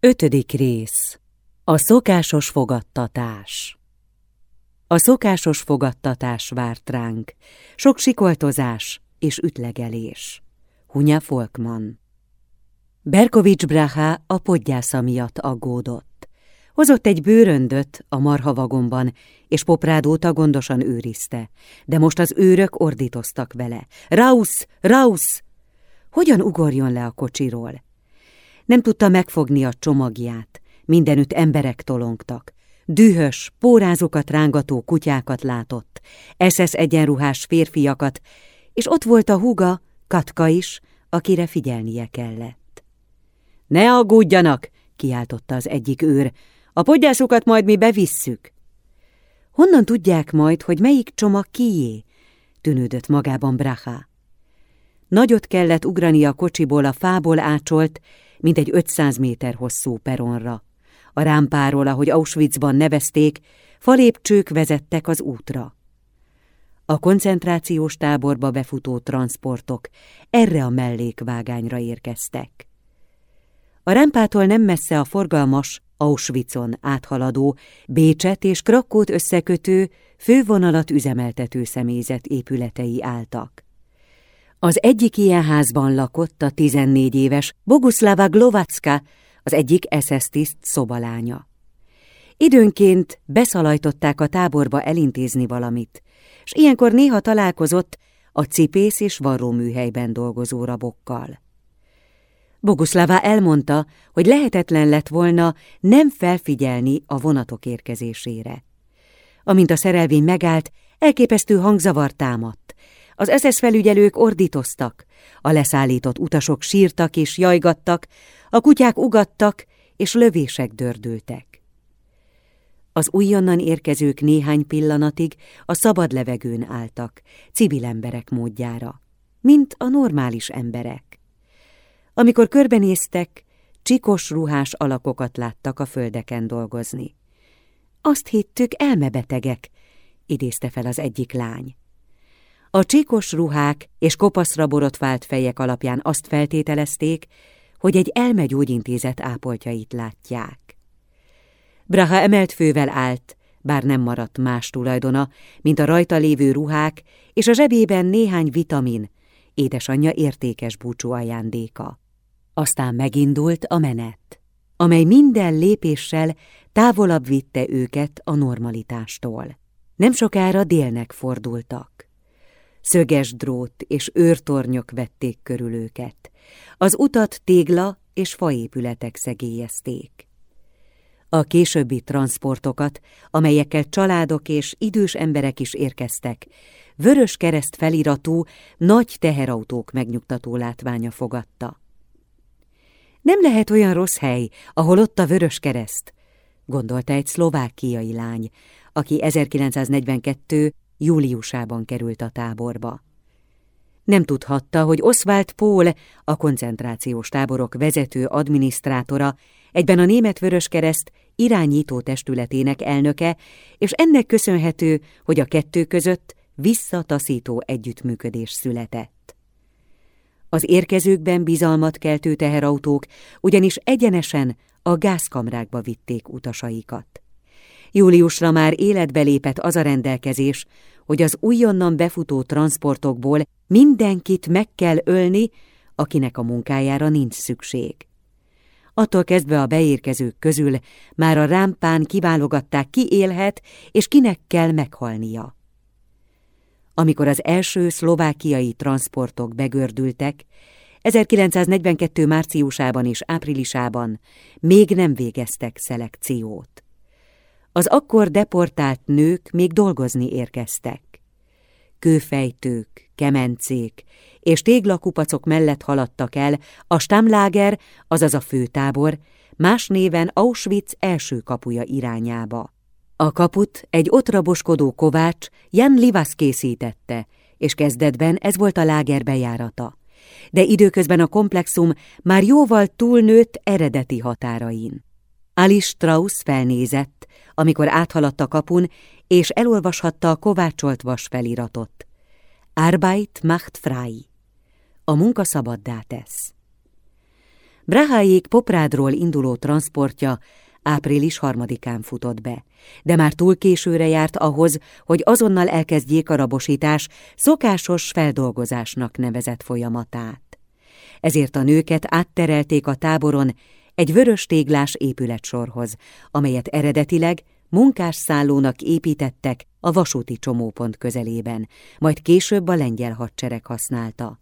Ötödik rész A szokásos fogadtatás A szokásos fogadtatás várt ránk, sok sikoltozás és ütlegelés. Hunya Folkman Berkovics Braha a podgyásza miatt aggódott. Hozott egy bőröndöt a marhavagomban, és Poprádóta gondosan őrizte, de most az őrök ordítoztak vele. Rausz! Rausz! Hogyan ugorjon le a kocsiról? Nem tudta megfogni a csomagját, mindenütt emberek tolongtak. Dühös, pórázokat rángató kutyákat látott, SS egyenruhás férfiakat, és ott volt a húga, Katka is, akire figyelnie kellett. Ne aggódjanak, kiáltotta az egyik őr, a podgyászokat majd mi bevisszük. Honnan tudják majd, hogy melyik csomag kié? tűnődött magában Braha. Nagyot kellett ugrani a kocsiból a fából ácsolt, mint egy 500 méter hosszú peronra. A rámpáról, ahogy Auschwitzban nevezték, falépcsők vezettek az útra. A koncentrációs táborba befutó transportok erre a mellékvágányra érkeztek. A rámpától nem messze a forgalmas Auschwitzon áthaladó, Bécset és Krakót összekötő, fővonalat üzemeltető személyzet épületei álltak. Az egyik ilyen házban lakott a 14 éves Boguslava Glovacka, az egyik SS tiszt szobalánya. Időnként beszalajtották a táborba elintézni valamit, és ilyenkor néha találkozott a cipész és varróműhelyben dolgozó rabokkal. Boguslava elmondta, hogy lehetetlen lett volna nem felfigyelni a vonatok érkezésére. Amint a szerelvény megállt, elképesztő hangzavar támadt. Az SS felügyelők ordítoztak, a leszállított utasok sírtak és jajgattak, a kutyák ugattak, és lövések dördültek. Az újonnan érkezők néhány pillanatig a szabad levegőn álltak, civil emberek módjára, mint a normális emberek. Amikor körbenéztek, csikos ruhás alakokat láttak a földeken dolgozni. Azt hittük elmebetegek, idézte fel az egyik lány. A csíkos ruhák és kopaszra borotvált fejek alapján azt feltételezték, hogy egy elmegyógyintézet ápoltjait látják. Braha emelt fővel állt, bár nem maradt más tulajdona, mint a rajta lévő ruhák és a zsebében néhány vitamin, édesanyja értékes búcsú ajándéka. Aztán megindult a menet, amely minden lépéssel távolabb vitte őket a normalitástól. Nem sokára délnek fordultak. Szöges drót és őrtornyok vették körül őket. Az utat tégla és faépületek szegélyezték. A későbbi transportokat, amelyekkel családok és idős emberek is érkeztek, vörös kereszt feliratú, nagy teherautók megnyugtató látványa fogadta. Nem lehet olyan rossz hely, ahol ott a vörös kereszt, gondolta egy szlovákiai lány, aki 1942 júliusában került a táborba. Nem tudhatta, hogy Oswald Pól, a koncentrációs táborok vezető adminisztrátora, egyben a Német Vöröskereszt irányító testületének elnöke, és ennek köszönhető, hogy a kettő között visszataszító együttműködés született. Az érkezőkben bizalmat keltő teherautók ugyanis egyenesen a gázkamrákba vitték utasaikat. Júliusra már életbe lépett az a rendelkezés, hogy az újonnan befutó transportokból mindenkit meg kell ölni, akinek a munkájára nincs szükség. Attól kezdve a beérkezők közül már a rámpán kiválogatták, ki élhet és kinek kell meghalnia. Amikor az első szlovákiai transportok begördültek, 1942. márciusában és áprilisában még nem végeztek szelekciót. Az akkor deportált nők még dolgozni érkeztek. Kőfejtők, kemencék és téglakupacok mellett haladtak el a Stammlager, azaz a főtábor, más néven Auschwitz első kapuja irányába. A kaput egy ott raboskodó kovács Jan Livas készítette, és kezdetben ez volt a láger bejárata. De időközben a komplexum már jóval túlnőtt eredeti határain. Alice Strauss felnézett, amikor áthaladt a kapun, és elolvashatta a kovácsolt vas feliratot. Arbeit macht frei. A munka szabaddá tesz. Braháék Poprádról induló transportja április harmadikán futott be, de már túl későre járt ahhoz, hogy azonnal elkezdjék a rabosítás szokásos feldolgozásnak nevezett folyamatát. Ezért a nőket átterelték a táboron egy vörös téglás épületsorhoz, amelyet eredetileg munkásszállónak építettek a vasúti csomópont közelében, majd később a lengyel hadsereg használta.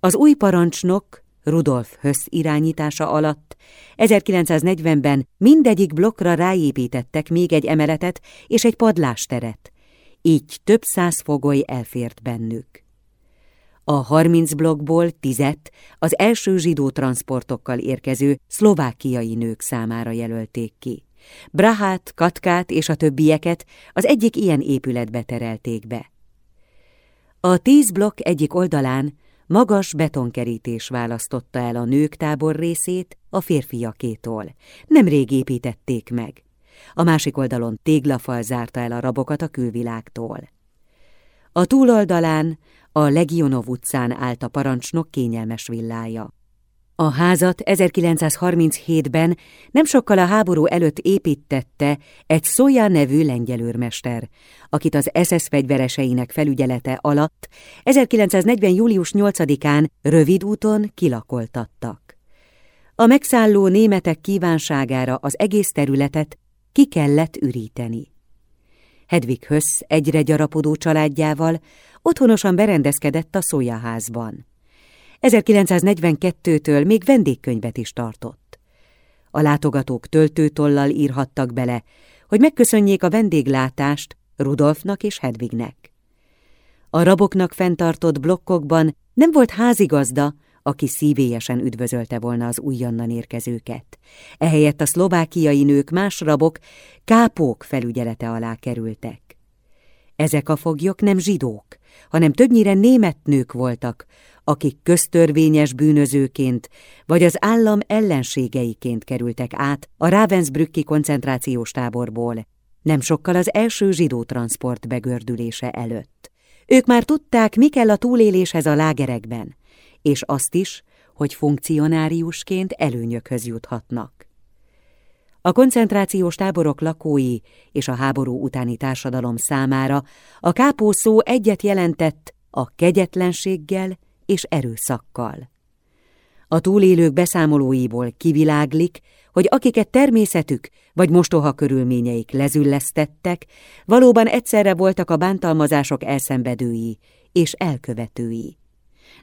Az új parancsnok Rudolf Hösz irányítása alatt 1940-ben mindegyik blokkra ráépítettek még egy emeletet és egy padlásteret, így több száz fogoly elfért bennük. A 30 blokkból tizet az első zsidó transportokkal érkező szlovákiai nők számára jelölték ki. Brahát, Katkát és a többieket az egyik ilyen épületbe terelték be. A tíz blokk egyik oldalán magas betonkerítés választotta el a nők tábor részét a férfiakétól. Nemrég építették meg. A másik oldalon téglafal zárta el a rabokat a külvilágtól. A túloldalán a Legionov utcán állt a parancsnok kényelmes villája. A házat 1937-ben nem sokkal a háború előtt építette egy Szója nevű lengyelőrmester, akit az SS fegyvereseinek felügyelete alatt 1940. július 8-án rövid úton kilakoltattak. A megszálló németek kívánságára az egész területet ki kellett üríteni. Hedvig Hösz egyre gyarapodó családjával otthonosan berendezkedett a szójaházban. 1942-től még vendégkönyvet is tartott. A látogatók töltőtollal írhattak bele, hogy megköszönjék a vendéglátást Rudolfnak és Hedvignek. A raboknak fenntartott blokkokban nem volt házigazda, aki szívélyesen üdvözölte volna az újonnan érkezőket. Ehelyett a szlovákiai nők más rabok kápók felügyelete alá kerültek. Ezek a foglyok nem zsidók, hanem többnyire német nők voltak, akik köztörvényes bűnözőként vagy az állam ellenségeiként kerültek át a Ravensbrücki koncentrációs táborból, nem sokkal az első zsidó transport begördülése előtt. Ők már tudták, mi kell a túléléshez a lágerekben, és azt is, hogy funkcionáriusként előnyökhöz juthatnak. A koncentrációs táborok lakói és a háború utáni társadalom számára a kápó szó egyet jelentett a kegyetlenséggel és erőszakkal. A túlélők beszámolóiból kiviláglik, hogy akiket természetük vagy mostoha körülményeik lezüllesztettek, valóban egyszerre voltak a bántalmazások elszenvedői és elkövetői.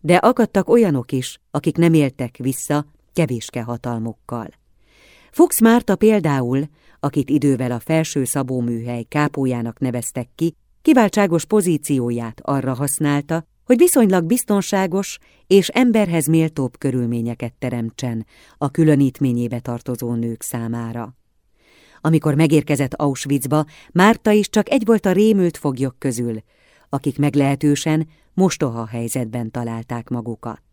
De akadtak olyanok is, akik nem éltek vissza kevéske hatalmukkal. Fuchs Márta például, akit idővel a felső szabóműhely kápójának neveztek ki, kiváltságos pozícióját arra használta, hogy viszonylag biztonságos és emberhez méltóbb körülményeket teremtsen a különítményébe tartozó nők számára. Amikor megérkezett Auschwitzba, Márta is csak egy volt a rémült foglyok közül, akik meglehetősen mostoha helyzetben találták magukat.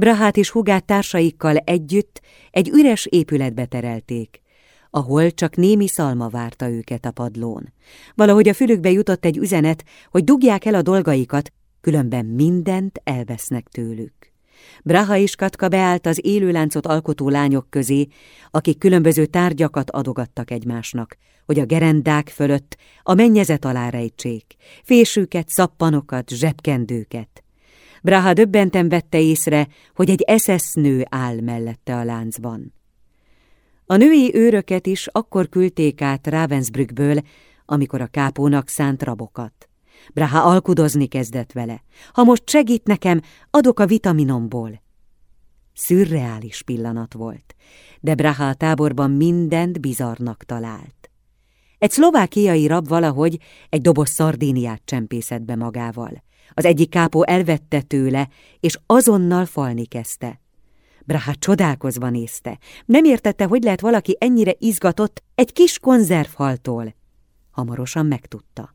Brahát és hugát társaikkal együtt egy üres épületbe terelték, ahol csak némi szalma várta őket a padlón. Valahogy a fülükbe jutott egy üzenet, hogy dugják el a dolgaikat, különben mindent elvesznek tőlük. Braha és Katka beállt az élőláncot alkotó lányok közé, akik különböző tárgyakat adogattak egymásnak, hogy a gerendák fölött a mennyezet alá rejtsék, fésűket, szappanokat, zsebkendőket. Braha döbbenten vette észre, hogy egy eszesz nő áll mellette a láncban. A női őröket is akkor küldték át Ravensbrückből, amikor a kápónak szánt rabokat. Braha alkudozni kezdett vele. Ha most segít nekem, adok a vitaminomból. Szürreális pillanat volt, de Braha a táborban mindent bizarnak talált. Egy szlovákiai rab valahogy egy doboz szardíniát csempészett be magával. Az egyik kápó elvette tőle, és azonnal falni kezdte. Braha csodálkozva nézte. Nem értette, hogy lehet valaki ennyire izgatott egy kis konzervhaltól. Hamarosan megtudta.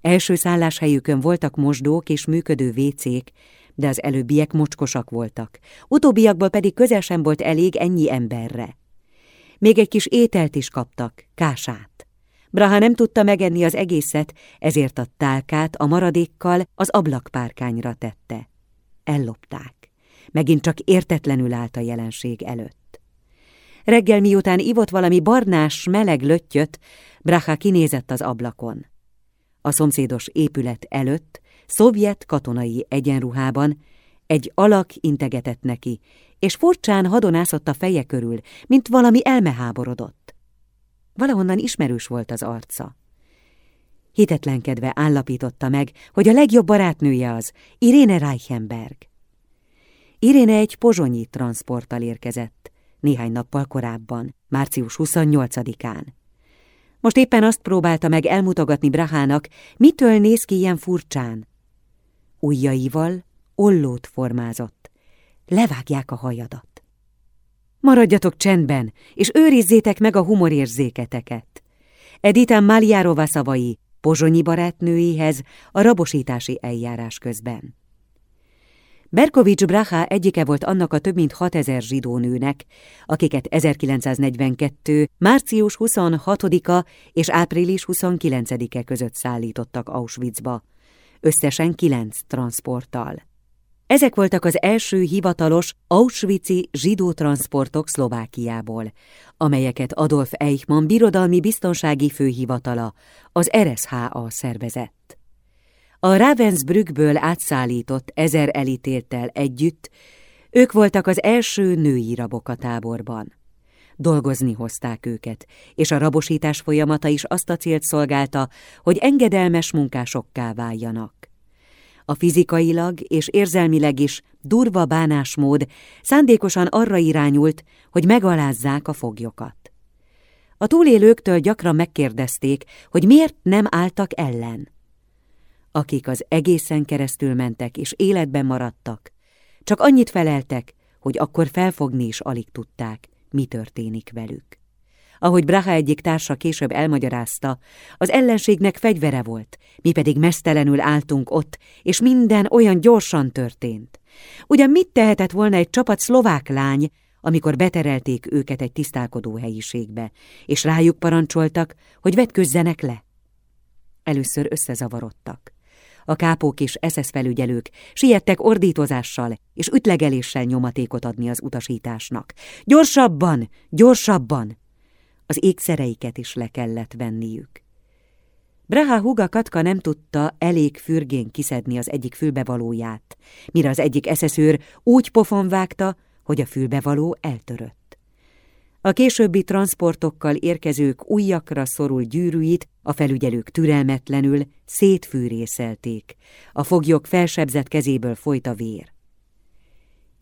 Első szálláshelyükön voltak mosdók és működő vécék, de az előbbiek mocskosak voltak, utóbbiakból pedig közel sem volt elég ennyi emberre. Még egy kis ételt is kaptak, kását. Braha nem tudta megenni az egészet, ezért a tálkát a maradékkal az ablakpárkányra tette. Ellopták. megint csak értetlenül állt a jelenség előtt. Reggel miután ivott valami barnás, meleg löttyöt, Braha kinézett az ablakon. A szomszédos épület előtt, szovjet katonai egyenruhában, egy alak integetett neki, és furcsán hadonászott a feje körül, mint valami elmeháborodott. Valahonnan ismerős volt az arca. Hitetlenkedve állapította meg, hogy a legjobb barátnője az, Iréne Reichenberg. Iréne egy pozsonyi transporttal érkezett, néhány nappal korábban, március 28-án. Most éppen azt próbálta meg elmutogatni Brahának, mitől néz ki ilyen furcsán. Ujjaival ollót formázott. Levágják a hajadat. Maradjatok csendben, és őrizzétek meg a humorérzéketeket. Editán Máliárova szavai pozsonyi barátnőihez a rabosítási eljárás közben. Berkovics Braha egyike volt annak a több mint 6000 zsidó nőnek, akiket 1942. március 26-a és április 29-e között szállítottak Auschwitzba, összesen kilenc transporttal. Ezek voltak az első hivatalos Auschwitzi zsidó transportok Szlovákiából, amelyeket Adolf Eichmann birodalmi biztonsági főhivatala, az RSHA szervezett. A Ravensbrückből átszállított ezer elítéltel együtt, ők voltak az első női rabok a táborban. Dolgozni hozták őket, és a rabosítás folyamata is azt a célt szolgálta, hogy engedelmes munkásokká váljanak. A fizikailag és érzelmileg is durva bánásmód szándékosan arra irányult, hogy megalázzák a foglyokat. A túlélőktől gyakran megkérdezték, hogy miért nem álltak ellen. Akik az egészen keresztül mentek és életben maradtak, csak annyit feleltek, hogy akkor felfogni is alig tudták, mi történik velük. Ahogy Braha egyik társa később elmagyarázta, az ellenségnek fegyvere volt, mi pedig mesztelenül álltunk ott, és minden olyan gyorsan történt. Ugyan mit tehetett volna egy csapat szlovák lány, amikor beterelték őket egy tisztálkodó helyiségbe, és rájuk parancsoltak, hogy vetközzenek le? Először összezavarodtak. A kápók és SS felügyelők siettek ordítozással és ütlegeléssel nyomatékot adni az utasításnak. Gyorsabban, gyorsabban! Az ékszereiket is le kellett venniük. Braha huga Katka nem tudta elég fürgén kiszedni az egyik fülbevalóját, mire az egyik eszeszőr úgy pofon vágta, hogy a fülbevaló eltörött. A későbbi transportokkal érkezők újakra szorult gyűrűit a felügyelők türelmetlenül szétfűrészelték, a foglyok felsebzett kezéből folyt a vér.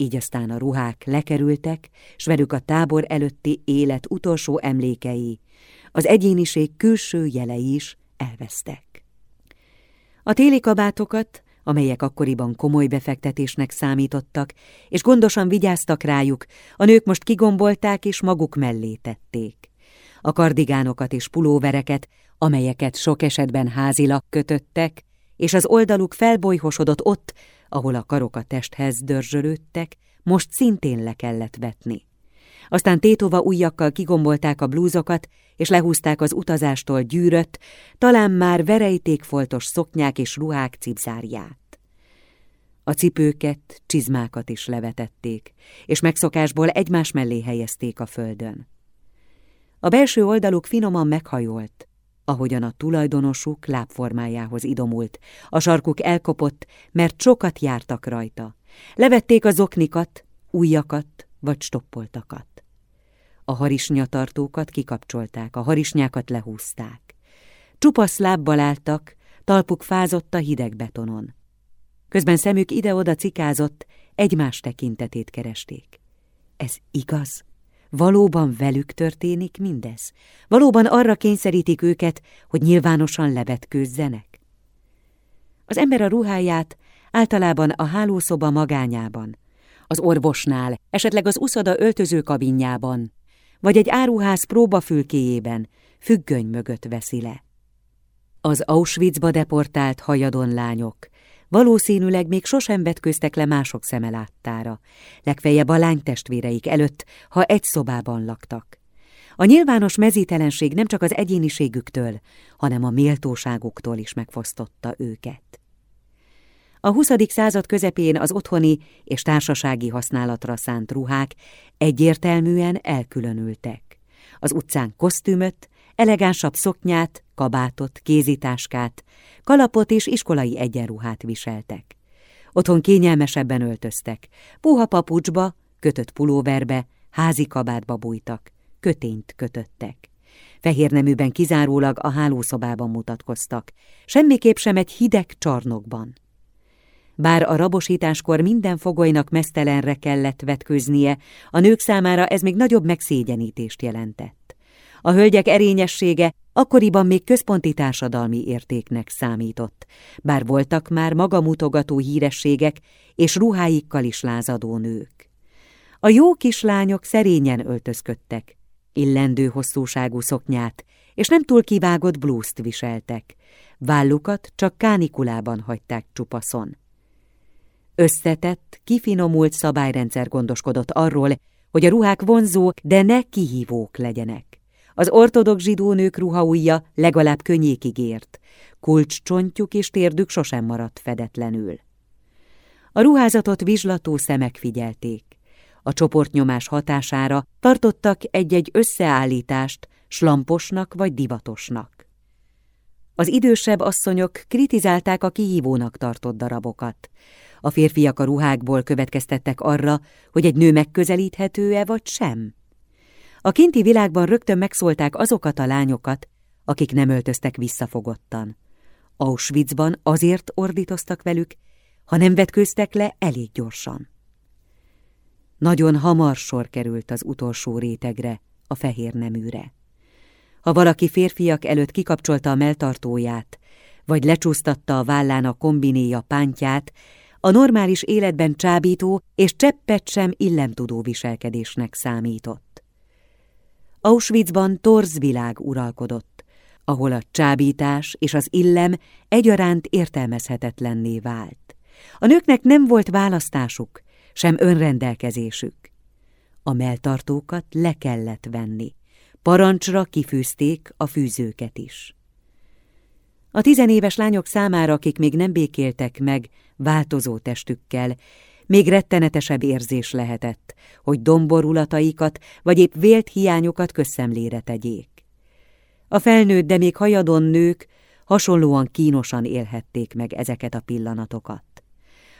Így aztán a ruhák lekerültek, s velük a tábor előtti élet utolsó emlékei, az egyéniség külső jelei is elvesztek. A téli kabátokat, amelyek akkoriban komoly befektetésnek számítottak, és gondosan vigyáztak rájuk, a nők most kigombolták és maguk mellé tették. A kardigánokat és pulóvereket, amelyeket sok esetben házilag kötöttek, és az oldaluk felbolyhosodott ott, ahol a karok a testhez dörzsölődtek, most szintén le kellett vetni. Aztán tétova ujjakkal kigombolták a blúzokat, és lehúzták az utazástól gyűrött, talán már verejtékfoltos szoknyák és ruhák cipzárját. A cipőket, csizmákat is levetették, és megszokásból egymás mellé helyezték a földön. A belső oldaluk finoman meghajolt, ahogyan a tulajdonosuk lábformájához idomult. A sarkuk elkopott, mert sokat jártak rajta. Levették az oknikat, újakat vagy stoppoltakat. A harisnyatartókat kikapcsolták, a harisnyákat lehúzták. Csupasz lábbal álltak, talpuk fázott a hideg betonon. Közben szemük ide-oda cikázott, egymás tekintetét keresték. Ez igaz? Valóban velük történik mindez? Valóban arra kényszerítik őket, hogy nyilvánosan levetkőzzenek? Az ember a ruháját általában a hálószoba magányában, az orvosnál, esetleg az uszoda öltözőkabinjában, vagy egy áruház próbafülkéjében, függöny mögött veszi le. Az Auschwitzba deportált hajadon lányok valószínűleg még sosem vetköztek le mások szeme láttára, legfeljebb a lánytestvéreik előtt, ha egy szobában laktak. A nyilvános mezítelenség nem csak az egyéniségüktől, hanem a méltóságuktól is megfosztotta őket. A 20. század közepén az otthoni és társasági használatra szánt ruhák egyértelműen elkülönültek. Az utcán kosztümöt, elegánsabb szoknyát, kabátot, kézitáskát, kalapot és iskolai egyenruhát viseltek. Otthon kényelmesebben öltöztek, puha papucsba, kötött pulóverbe, házi kabátba bújtak, kötényt kötöttek. Fehér neműben kizárólag a hálószobában mutatkoztak, semmiképp sem egy hideg csarnokban. Bár a rabosításkor minden fogolynak mesztelenre kellett vetköznie, a nők számára ez még nagyobb megszégyenítést jelentett. A hölgyek erényessége akkoriban még központi társadalmi értéknek számított, bár voltak már magamutogató hírességek és ruháikkal is lázadó nők. A jó kislányok szerényen öltözködtek, illendő hosszúságú szoknyát, és nem túl kivágott blúzt viseltek. Vállukat csak kánikulában hagyták csupaszon. Összetett, kifinomult szabályrendszer gondoskodott arról, hogy a ruhák vonzók, de ne kihívók legyenek. Az ortodox zsidó nők ruhaujja legalább könnyékig ért, kulcscsontjuk és térdük sosem maradt fedetlenül. A ruházatot vizslató szemek figyelték. A csoportnyomás hatására tartottak egy-egy összeállítást slamposnak vagy divatosnak. Az idősebb asszonyok kritizálták a kihívónak tartott darabokat. A férfiak a ruhákból következtettek arra, hogy egy nő megközelíthető-e vagy sem. A kinti világban rögtön megszólták azokat a lányokat, akik nem öltöztek visszafogottan. Auschwitzban azért ordítoztak velük, ha nem vetkőztek le elég gyorsan. Nagyon hamar sor került az utolsó rétegre, a fehér neműre. Ha valaki férfiak előtt kikapcsolta a melltartóját, vagy lecsúsztatta a vállán a kombinéja pántját, a normális életben csábító és cseppet sem illemtudó viselkedésnek számított. Auschwitzban torz világ uralkodott, ahol a csábítás és az illem egyaránt értelmezhetetlenné vált. A nőknek nem volt választásuk, sem önrendelkezésük. A melltartókat le kellett venni, parancsra kifűzték a fűzőket is. A tizenéves lányok számára, akik még nem békéltek meg változó testükkel, még rettenetesebb érzés lehetett, hogy domborulataikat vagy épp vélt hiányokat közszemlére tegyék. A felnőtt, de még hajadon nők hasonlóan kínosan élhették meg ezeket a pillanatokat.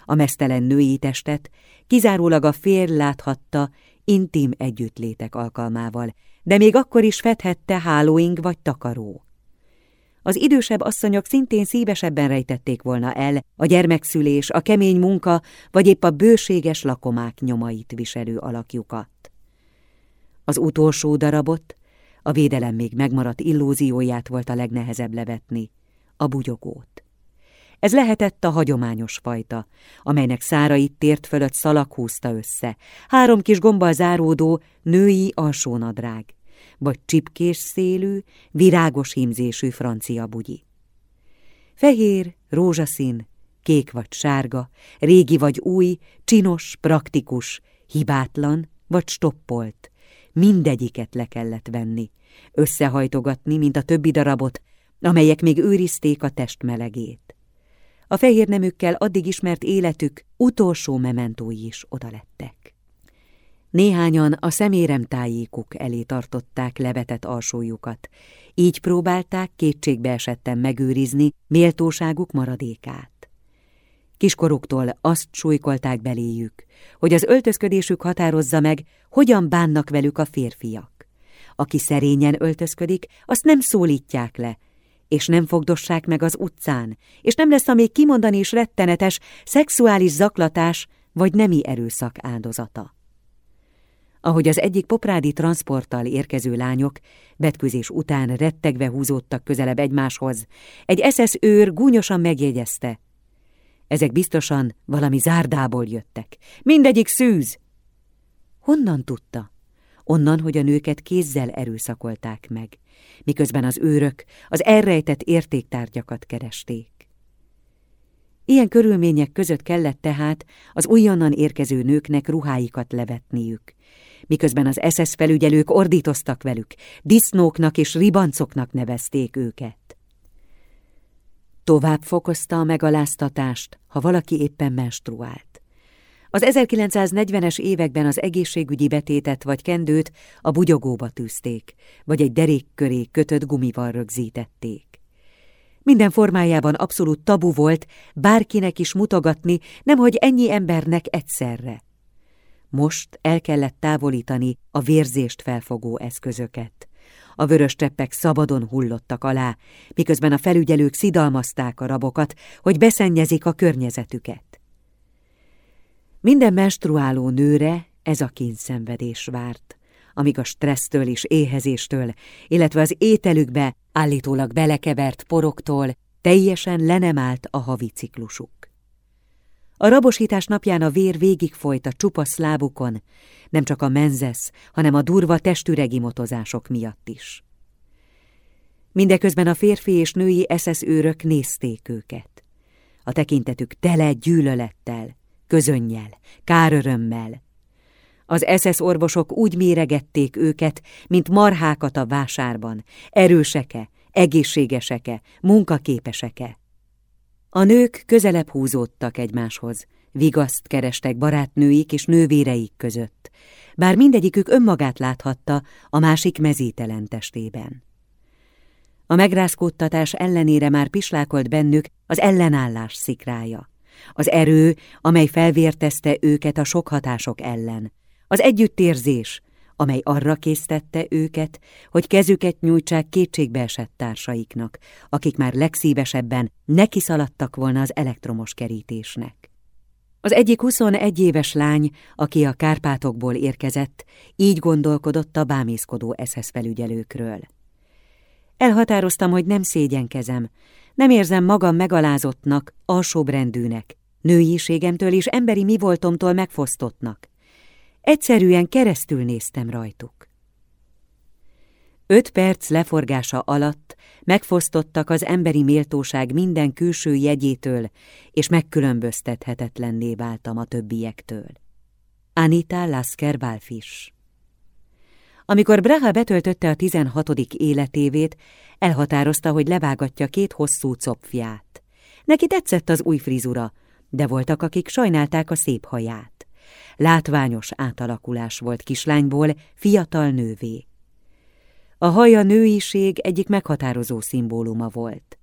A mesztelen női testet kizárólag a férj láthatta intim együttlétek alkalmával, de még akkor is fedhette hálóing vagy takaró. Az idősebb asszonyok szintén szívesebben rejtették volna el a gyermekszülés, a kemény munka, vagy épp a bőséges lakomák nyomait viselő alakjukat. Az utolsó darabot, a védelem még megmaradt illúzióját volt a legnehezebb levetni, a bugyogót. Ez lehetett a hagyományos fajta, amelynek szárait tért fölött szalag húzta össze, három kis gombbal záródó női alsónadrág vagy csipkés szélű, virágos hímzésű francia bugyi. Fehér, rózsaszín, kék vagy sárga, régi vagy új, csinos, praktikus, hibátlan vagy stoppolt, mindegyiket le kellett venni, összehajtogatni, mint a többi darabot, amelyek még őrizték a test melegét. A fehér nemükkel addig ismert életük utolsó mementói is oda lettek. Néhányan a szeméremtájékuk elé tartották levetett alsójukat, így próbálták kétségbe esetten megőrizni méltóságuk maradékát. Kiskoruktól azt súlykolták beléjük, hogy az öltözködésük határozza meg, hogyan bánnak velük a férfiak. Aki szerényen öltözködik, azt nem szólítják le, és nem fogdossák meg az utcán, és nem lesz a még kimondani is rettenetes szexuális zaklatás vagy nemi erőszak áldozata ahogy az egyik poprádi transporttal érkező lányok betközés után rettegve húzódtak közelebb egymáshoz, egy SS őr gúnyosan megjegyezte. Ezek biztosan valami zárdából jöttek. Mindegyik szűz! Honnan tudta? Onnan, hogy a nőket kézzel erőszakolták meg, miközben az őrök az elrejtett értéktárgyakat keresték. Ilyen körülmények között kellett tehát az újonnan érkező nőknek ruháikat levetniük, miközben az SS felügyelők ordítoztak velük, disznóknak és ribancoknak nevezték őket. Tovább fokozta a megaláztatást, ha valaki éppen menstruált. Az 1940-es években az egészségügyi betétet vagy kendőt a bugyogóba tűzték, vagy egy derék köré kötött gumival rögzítették. Minden formájában abszolút tabu volt bárkinek is mutogatni, nemhogy ennyi embernek egyszerre. Most el kellett távolítani a vérzést felfogó eszközöket. A vörös cseppek szabadon hullottak alá, miközben a felügyelők szidalmazták a rabokat, hogy beszennyezik a környezetüket. Minden menstruáló nőre ez a kényszenvedés várt, amíg a stressztől és éhezéstől, illetve az ételükbe állítólag belekevert poroktól teljesen lenemállt a havi ciklusuk. A rabosítás napján a vér végigfolyt a csupasz lábukon, nem csak a menzesz, hanem a durva testüregi motozások miatt is. Mindeközben a férfi és női SS őrök nézték őket. A tekintetük tele gyűlölettel, közönnyel, kárörömmel. Az SS orvosok úgy méregették őket, mint marhákat a vásárban, erőseke, egészségeseke, munkaképeseke. A nők közelebb húzódtak egymáshoz, vigaszt kerestek barátnőik és nővéreik között, bár mindegyikük önmagát láthatta a másik mezítelen testében. A megrázkódtatás ellenére már pislákolt bennük az ellenállás szikrája, az erő, amely felvértezte őket a sok hatások ellen, az együttérzés, amely arra késztette őket, hogy kezüket nyújtsák kétségbeesett társaiknak, akik már legszívesebben nekiszaladtak volna az elektromos kerítésnek. Az egyik 21 éves lány, aki a Kárpátokból érkezett, így gondolkodott a bámészkodó SS felügyelőkről. Elhatároztam, hogy nem szégyenkezem, nem érzem magam megalázottnak, alsóbrendűnek, nőiségemtől és emberi mi voltomtól megfosztottnak. Egyszerűen keresztül néztem rajtuk. Öt perc leforgása alatt megfosztottak az emberi méltóság minden külső jegyétől, és megkülönböztethetetlenné váltam a többiektől. Anita Lasker Balfish Amikor Braha betöltötte a tizenhatodik életévét, elhatározta, hogy levágatja két hosszú copfját. Neki tetszett az új frizura, de voltak, akik sajnálták a szép haját. Látványos átalakulás volt kislányból fiatal nővé. A haja nőiség egyik meghatározó szimbóluma volt.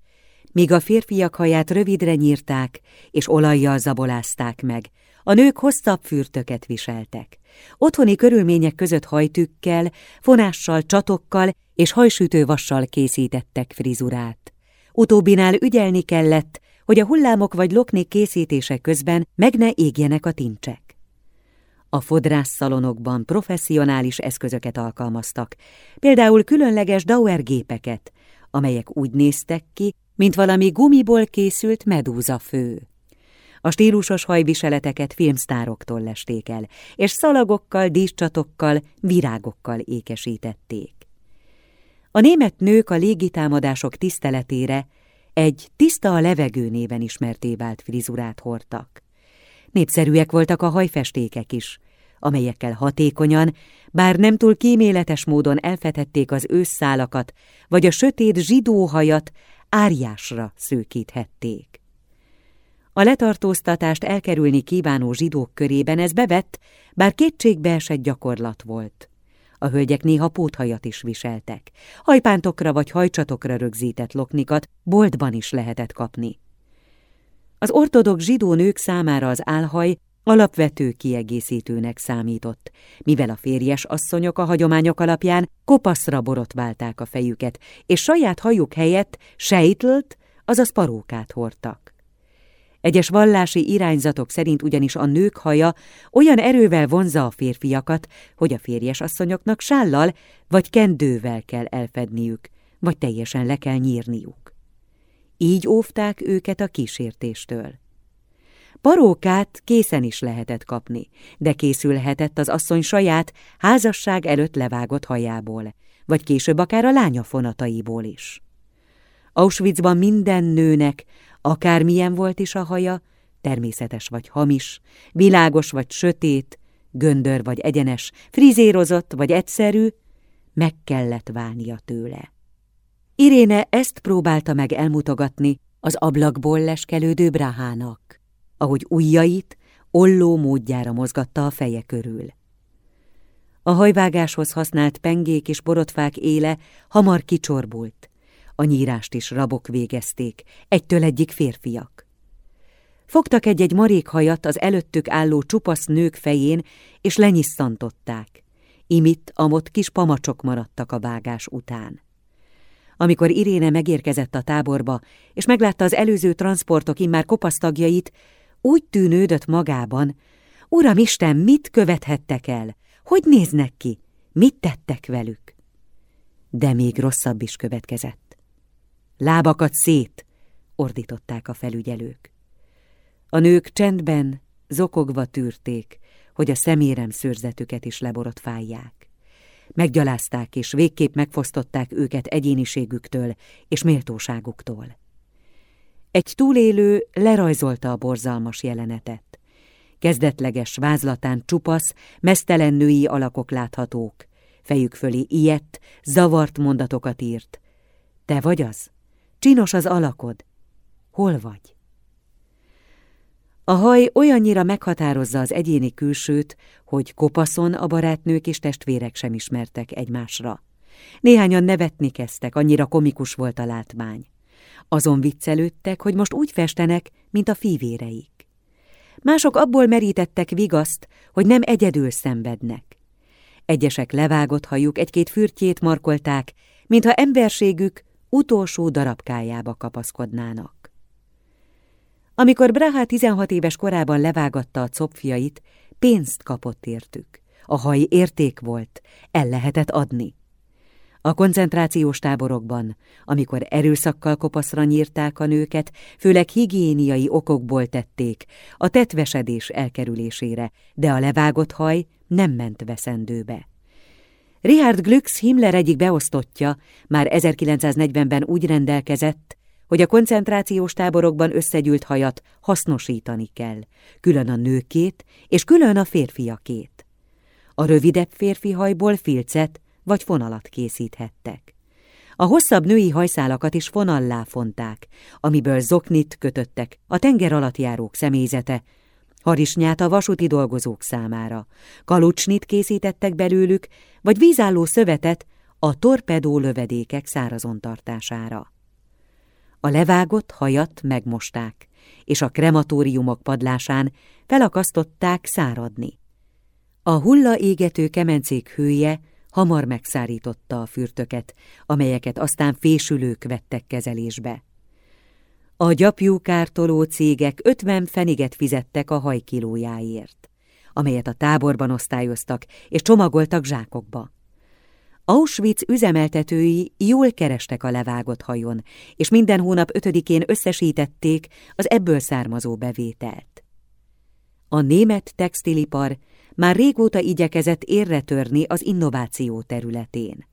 Míg a férfiak haját rövidre nyírták és olajjal zabolázták meg, a nők hosszabb fürtöket viseltek. Otthoni körülmények között hajtükkel, fonással, csatokkal és hajsütővassal készítettek frizurát. Utóbbinál ügyelni kellett, hogy a hullámok vagy loknék készítése közben meg ne égjenek a tincsek. A fodrásszalonokban professzionális eszközöket alkalmaztak, például különleges Dauer gépeket, amelyek úgy néztek ki, mint valami gumiból készült medúza fő. A stílusos hajviseleteket filmsztároktól lesték el, és szalagokkal, díszcsatokkal, virágokkal ékesítették. A német nők a légitámadások tiszteletére egy tiszta a levegő néven ismerté vált frizurát hordtak. Népszerűek voltak a hajfestékek is, amelyekkel hatékonyan, bár nem túl kíméletes módon elfetették az ősszálakat, vagy a sötét zsidóhajat árjásra szőkíthették. A letartóztatást elkerülni kívánó zsidók körében ez bevett, bár kétségbeesett gyakorlat volt. A hölgyek néha póthajat is viseltek. Hajpántokra vagy hajcsatokra rögzített loknikat boltban is lehetett kapni. Az ortodox zsidó nők számára az álhaj alapvető kiegészítőnek számított, mivel a férjes asszonyok a hagyományok alapján kopaszra borotválták a fejüket, és saját hajuk helyett sejtlt, azaz parókát hordtak. Egyes vallási irányzatok szerint ugyanis a nők haja olyan erővel vonza a férfiakat, hogy a férjes asszonyoknak sállal vagy kendővel kell elfedniük, vagy teljesen le kell nyírniuk. Így óvták őket a kísértéstől. Parókát készen is lehetett kapni, de készülhetett az asszony saját házasság előtt levágott hajából, vagy később akár a lánya fonataiból is. Auschwitzban minden nőnek, akármilyen volt is a haja, természetes vagy hamis, világos vagy sötét, göndör vagy egyenes, frizérozott vagy egyszerű, meg kellett válnia tőle. Iréne ezt próbálta meg elmutogatni, az ablakból leskelődő Brahának, ahogy ujjait olló módjára mozgatta a feje körül. A hajvágáshoz használt pengék és borotfák éle hamar kicsorbult. A nyírást is rabok végezték, egytől egyik férfiak. Fogtak egy-egy marékhajat az előttük álló csupasz nők fején, és lenyisszantották. Imit, amott kis pamacsok maradtak a vágás után. Amikor Iréne megérkezett a táborba, és meglátta az előző transportok immár kopasztagjait, úgy tűnődött magában, Uram Isten, mit követhettek el? Hogy néznek ki? Mit tettek velük? De még rosszabb is következett. Lábakat szét, ordították a felügyelők. A nők csendben, zokogva tűrték, hogy a szemérem szőrzetüket is leborotfálják. Meggyalázták és végképp megfosztották őket egyéniségüktől és méltóságuktól. Egy túlélő lerajzolta a borzalmas jelenetet. Kezdetleges vázlatán csupasz, mesztelen női alakok láthatók. Fejük fölé ilyet, zavart mondatokat írt. Te vagy az? Csinos az alakod? Hol vagy? A haj olyannyira meghatározza az egyéni külsőt, hogy kopaszon a barátnők és testvérek sem ismertek egymásra. Néhányan nevetni kezdtek, annyira komikus volt a látmány. Azon viccelődtek, hogy most úgy festenek, mint a fívéreik. Mások abból merítettek vigaszt, hogy nem egyedül szenvednek. Egyesek levágott hajuk egy-két fürtjét markolták, mintha emberségük utolsó darabkájába kapaszkodnának. Amikor Braha 16 éves korában levágatta a copfiait, pénzt kapott értük. A haj érték volt, el lehetett adni. A koncentrációs táborokban, amikor erőszakkal kopaszra nyírták a nőket, főleg higiéniai okokból tették, a tetvesedés elkerülésére, de a levágott haj nem ment veszendőbe. Richard Glücks Himmler egyik beosztottja már 1940-ben úgy rendelkezett, hogy a koncentrációs táborokban összegyűlt hajat hasznosítani kell, külön a nőkét és külön a férfiakét. A rövidebb férfi hajból filcet vagy fonalat készíthettek. A hosszabb női hajszálakat is fonallá fonták, amiből zoknit kötöttek a tenger alatt járók személyzete, harisnyát a vasúti dolgozók számára, kalucsnit készítettek belőlük, vagy vízálló szövetet a torpedó lövedékek szárazon tartására. A levágott hajat megmosták, és a krematóriumok padlásán felakasztották száradni. A hulla égető kemencék hője hamar megszárította a fürtöket, amelyeket aztán fésülők vettek kezelésbe. A gyapjúkártoló cégek ötven feniget fizettek a hajkilójáért, amelyet a táborban osztályoztak és csomagoltak zsákokba. Auschwitz üzemeltetői jól kerestek a levágott hajon, és minden hónap ötödikén összesítették az ebből származó bevételt. A német textilipar már régóta igyekezett érre törni az innováció területén.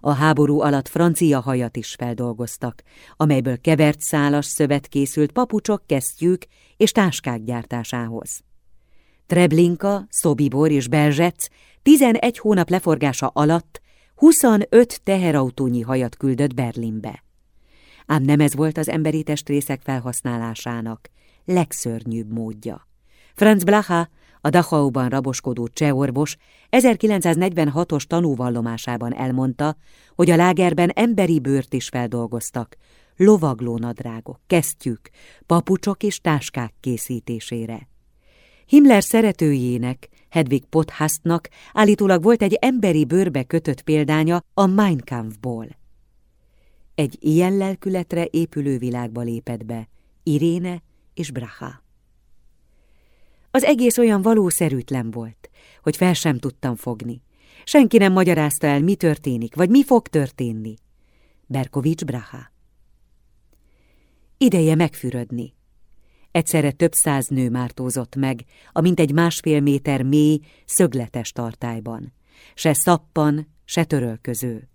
A háború alatt francia hajat is feldolgoztak, amelyből kevert szálas szövet készült papucsok, kesztyűk és táskák gyártásához. Treblinka, Szobibor és Belzsec 11 hónap leforgása alatt 25 teherautónyi hajat küldött Berlinbe. Ám nem ez volt az emberi testrészek felhasználásának legszörnyűbb módja. Franz Blaha, a Dachauban raboskodó csehorvos 1946-os tanúvallomásában elmondta, hogy a lágerben emberi bőrt is feldolgoztak, lovaglónadrágok, kesztyűk, papucsok és táskák készítésére. Himmler szeretőjének, Hedwig Pothastnak állítólag volt egy emberi bőrbe kötött példánya a Mein Kampfból. Egy ilyen lelkületre épülő világba lépett be Iréne és Braha. Az egész olyan valószerűtlen volt, hogy fel sem tudtam fogni. Senki nem magyarázta el, mi történik, vagy mi fog történni. Berkovics Braha. Ideje megfürödni. Egyszerre több száz nő mártózott meg, amint egy másfél méter mély, szögletes tartályban. Se szappan, se törölköző.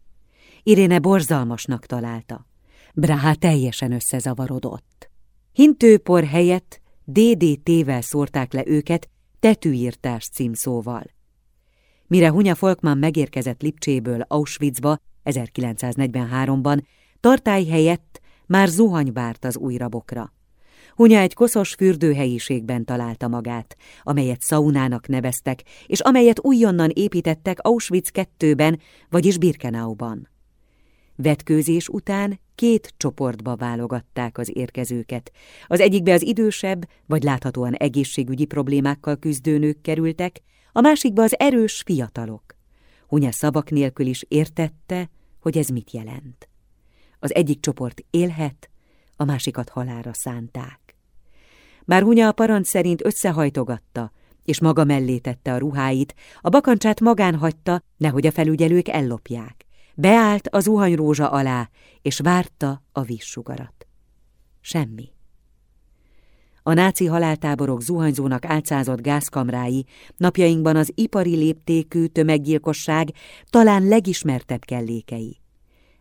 Iréne borzalmasnak találta. Braha teljesen összezavarodott. Hintőpor helyett DDT-vel szórták le őket tetűírtás címszóval. Mire Hunya Folkman megérkezett Lipcséből Auschwitzba 1943-ban, tartály helyett már zuhany várt az új rabokra. Hunya egy koszos fürdőhelyiségben találta magát, amelyet szaunának neveztek, és amelyet újonnan építettek Auschwitz kettőben, vagyis Birkenauban. Vetkőzés után két csoportba válogatták az érkezőket. Az egyikbe az idősebb, vagy láthatóan egészségügyi problémákkal küzdő nők kerültek, a másikba az erős fiatalok. Hunya szavak nélkül is értette, hogy ez mit jelent. Az egyik csoport élhet, a másikat halára szánták. Már Hunya a parancs szerint összehajtogatta, és maga mellé tette a ruháit, a bakancsát magán hagyta, nehogy a felügyelők ellopják. Beállt az zuhanyrózsa alá, és várta a vízsugarat. Semmi. A náci haláltáborok zuhanyzónak álcázott gázkamrái napjainkban az ipari léptékű tömeggyilkosság talán legismertebb kellékei.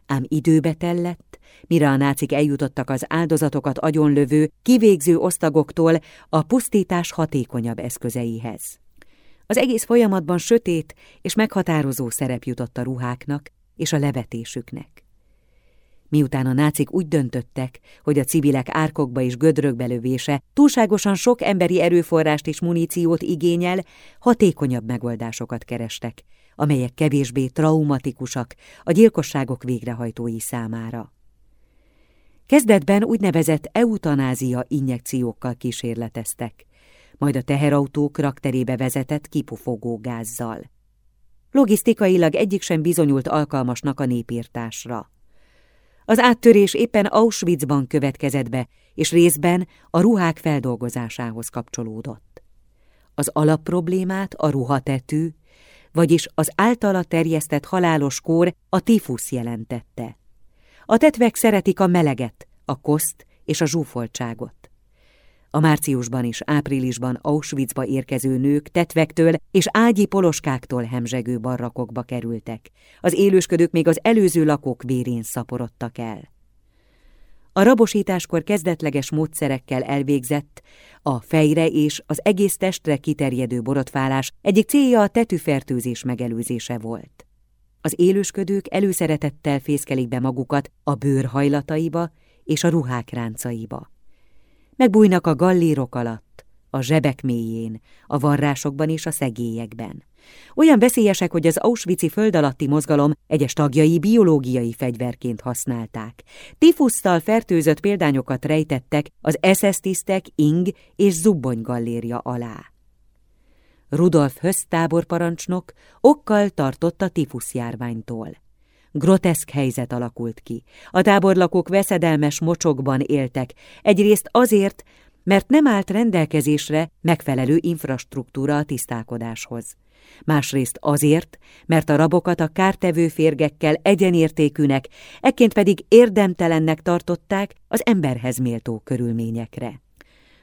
Ám időbe tellett, mire a nácik eljutottak az áldozatokat agyonlövő, kivégző osztagoktól a pusztítás hatékonyabb eszközeihez. Az egész folyamatban sötét és meghatározó szerep jutott a ruháknak és a levetésüknek. Miután a nácik úgy döntöttek, hogy a civilek árkokba és gödrökbe lövése túlságosan sok emberi erőforrást és muníciót igényel, hatékonyabb megoldásokat kerestek, amelyek kevésbé traumatikusak a gyilkosságok végrehajtói számára. Kezdetben úgynevezett eutanázia injekciókkal kísérleteztek, majd a teherautók rakterébe vezetett kipufogó gázzal. Logisztikailag egyik sem bizonyult alkalmasnak a népírtásra. Az áttörés éppen Auschwitzban következett be, és részben a ruhák feldolgozásához kapcsolódott. Az alapproblémát a ruhatetű, vagyis az általa terjesztett halálos kór a tifusz jelentette. A tetvek szeretik a meleget, a koszt és a zsúfoltságot. A márciusban és áprilisban Auschwitzba érkező nők tetvektől és ágyi poloskáktól hemzsegő barrakokba kerültek. Az élősködők még az előző lakók vérén szaporodtak el. A rabosításkor kezdetleges módszerekkel elvégzett, a fejre és az egész testre kiterjedő borotfálás egyik célja a tetűfertőzés megelőzése volt. Az élősködők előszeretettel fészkelik be magukat a bőr hajlataiba és a ruhák ráncaiba. Megbújnak a gallérok alatt, a zsebek mélyén, a varrásokban és a szegélyekben. Olyan veszélyesek, hogy az Auschwitz-i föld alatti mozgalom egyes tagjai biológiai fegyverként használták. Tifusztal fertőzött példányokat rejtettek az SS tisztek Ing és Zubbony galléria alá. Rudolf Hösztáborparancsnok okkal tartott a tifuszjárványtól. Groteszk helyzet alakult ki. A táborlakók veszedelmes mocsokban éltek, egyrészt azért, mert nem állt rendelkezésre megfelelő infrastruktúra a tisztálkodáshoz. Másrészt azért, mert a rabokat a kártevő férgekkel egyenértékűnek, ekként pedig érdemtelennek tartották az emberhez méltó körülményekre.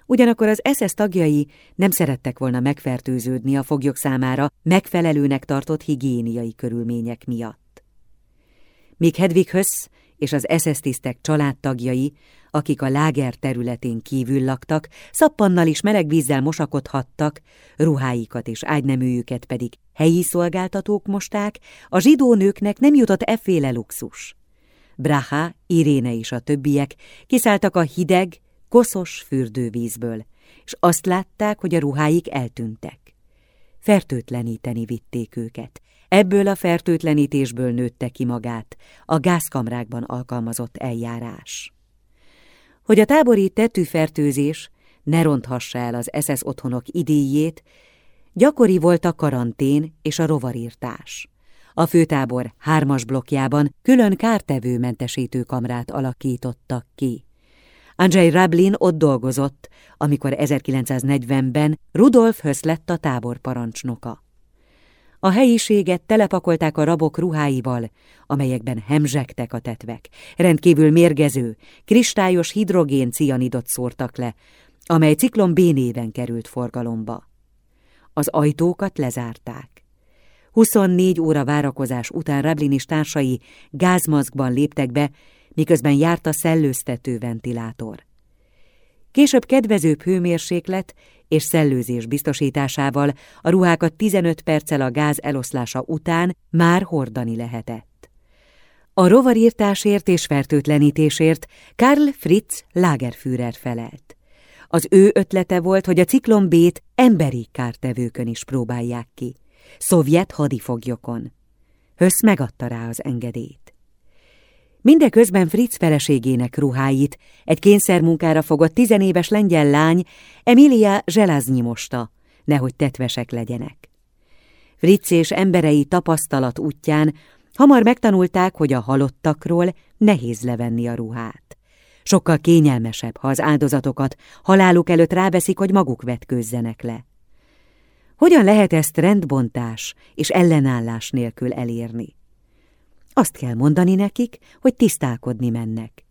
Ugyanakkor az SS tagjai nem szerettek volna megfertőződni a foglyok számára megfelelőnek tartott higiéniai körülmények miatt míg Hedvig Hösz és az SS tisztek családtagjai, akik a láger területén kívül laktak, szappannal is meleg vízzel mosakodhattak, ruháikat és ágyneműjüket pedig helyi szolgáltatók mosták, a zsidó nőknek nem jutott efféle luxus. Braha, Iréne és a többiek kiszálltak a hideg, koszos fürdővízből, és azt látták, hogy a ruháik eltűntek. Fertőtleníteni vitték őket, Ebből a fertőtlenítésből nőtte ki magát a gázkamrákban alkalmazott eljárás. Hogy a tábori tetűfertőzés ne ronthassa el az SS otthonok idéjét, gyakori volt a karantén és a rovarírtás. A főtábor hármas blokkjában külön kártevő mentesítő kamrát alakítottak ki. Andrzej Rablin ott dolgozott, amikor 1940-ben Rudolf Hösz lett a tábor parancsnoka. A helyiséget telepakolták a rabok ruháival, amelyekben hemzsegtek a tetvek. Rendkívül mérgező, kristályos hidrogén cianidot szórtak le, amely ciklon B néven került forgalomba. Az ajtókat lezárták. 24 óra várakozás után Rablin és társai gázmaszkban léptek be, miközben járt a szellőztető ventilátor. Később kedvezőbb hőmérséklet és szellőzés biztosításával a ruhákat 15 perccel a gáz eloszlása után már hordani lehetett. A rovarírtásért és fertőtlenítésért Karl Fritz Lagerführer felelt. Az ő ötlete volt, hogy a ciklon B-t emberi kártevőkön is próbálják ki, szovjet hadifoglyokon. Hösz megadta rá az engedélyt. Mindeközben Fritz feleségének ruháit egy kényszermunkára fogott tizenéves lengyel lány Emilia Zselaznyi mosta, nehogy tetvesek legyenek. Fritz és emberei tapasztalat útján hamar megtanulták, hogy a halottakról nehéz levenni a ruhát. Sokkal kényelmesebb, ha az áldozatokat haláluk előtt rábeszik, hogy maguk vetkőzzenek le. Hogyan lehet ezt rendbontás és ellenállás nélkül elérni? Azt kell mondani nekik, hogy tisztálkodni mennek.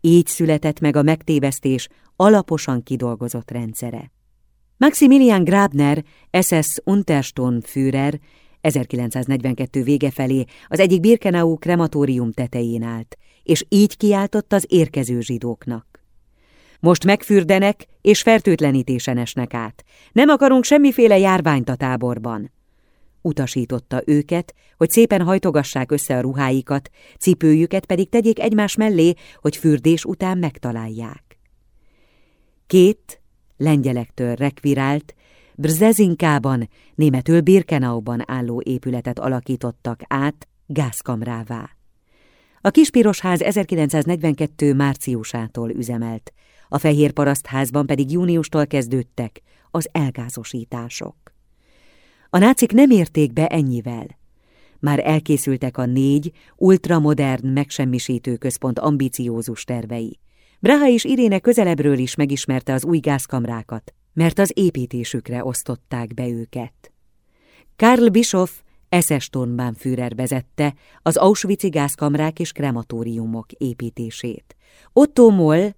Így született meg a megtévesztés alaposan kidolgozott rendszere. Maximilian Grabner, SS Untersturmführer 1942 vége felé az egyik Birkenau krematórium tetején állt, és így kiáltott az érkező zsidóknak. Most megfürdenek és fertőtlenítésen esnek át. Nem akarunk semmiféle járványt a táborban. Utasította őket, hogy szépen hajtogassák össze a ruháikat, cipőjüket pedig tegyék egymás mellé, hogy fürdés után megtalálják. Két lengyelektől rekvirált, Brzezinkában, németül Birkenauban álló épületet alakítottak át gázkamrává. A Kispirosház 1942. márciusától üzemelt, a Fehér Parasztházban pedig júniustól kezdődtek az elgázosítások. A nácik nem érték be ennyivel. Már elkészültek a négy ultramodern megsemmisítő központ ambiciózus tervei. Braha és Iréne közelebbről is megismerte az új gázkamrákat, mert az építésükre osztották be őket. Karl Bischoff SS Führer vezette az Auschwitz gázkamrák és krematóriumok építését. Otto Moll